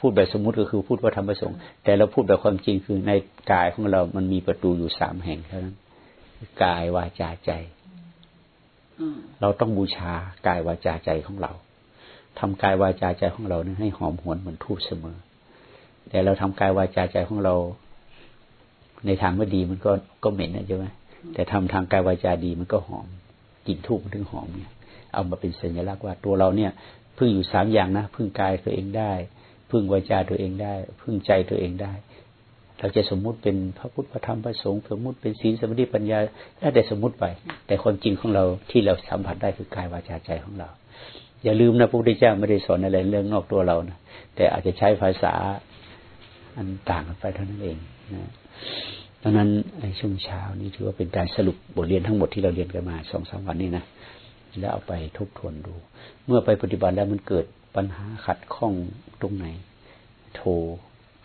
พูดแบบสมมุติก็คือพูดว่าธรรมประสงค์แต่เราพูดแบบความจริงคือในกายของเรา มันมีประตูอยู่สามแห่งเท่านั้นกายวาจาใจเราต้องบูชากายวาจาใจของเราทำกายวาจาใจของเราเนี่ยให้หอมหวนเหมือนทูบเสมอ แต่เราทำกายวาจาใจของเรา ในทางไม่ดีมันก็ก็เหม็นนะใช่ไหม แต่ทำทางกายวาจาดีมันก็หอมกลิ่นทูบมันถึงหอมเนี่ยเอามาเป็นสัญลักษณ์ว่าตัวเราเนี่ยพึ่งอยู่สามอย่างนะพึ่งกายตัวเองได้ พึ่งวาจาตัวเองได้ พึ่งใจตัวเองได้ เราจะสมมุติเป็นพระพุทธพระธรรมพระสงฆ์สมมุติเป็นศีลสมาธิปัญญาถ้าแต่สมมุติไป แต่ความจริงของเราที่เราสัมผัสได้คือกายวาจาใจของเรา อย่าลืมนะพระพุทธเจ้าไม่ได้สอนอะไรเรื่องนอกตัวเรานะแต่อาจจะใช้ภาษาอันต่างกันไปเท่านั้นเองนะ ดังนั้นในช่วงเช้านี้ถือว่าเป็นการสรุปบทเรียนทั้งหมดที่เราเรียนกันมาสองสามวันนี้นะแล้วเอาไปทบทวนดู เมื่อไปปฏิบัติแล้วมันเกิดปัญหาขัดข้องตรงไหน โทร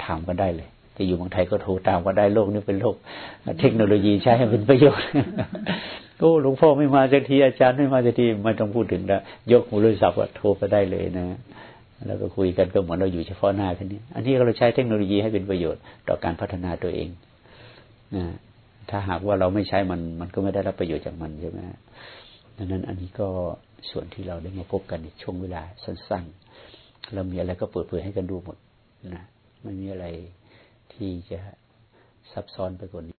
ถามกันได้เลย จะอยู่เมืองไทยก็โทรตามก็ได้โลกนี้เป็นโลก เทคโนโลยีใช้ให้เป็นประโยชน์โอ้หลวงพ่อไม่มาสักทีอาจารย์ไม่มาสักทีไม่ต้องพูดถึงล้วยกหูโทรศัพท์โทรไปได้เลยนะแล้วก็คุยกันก็เหมือนเราอยู่เฉพาะหน้าแค่นี้ อันนี้เราใช้เทคโนโลยีให้เป็นประโยชน์ต่อการพัฒนาตัวเอง นะถ้าหากว่าเราไม่ใช้มันมันก็ไม่ได้รับประโยชน์จากมันใช่ไหมดังนั้นอันนี้ก็ส่วนที่เราได้มาพบกันในช่วงเวลาสั้นๆ เรามีอะไรก็เปิดเผยให้กันดูหมดนะไม่มีอะไรที่จะซับซ้อนไปกว่านี้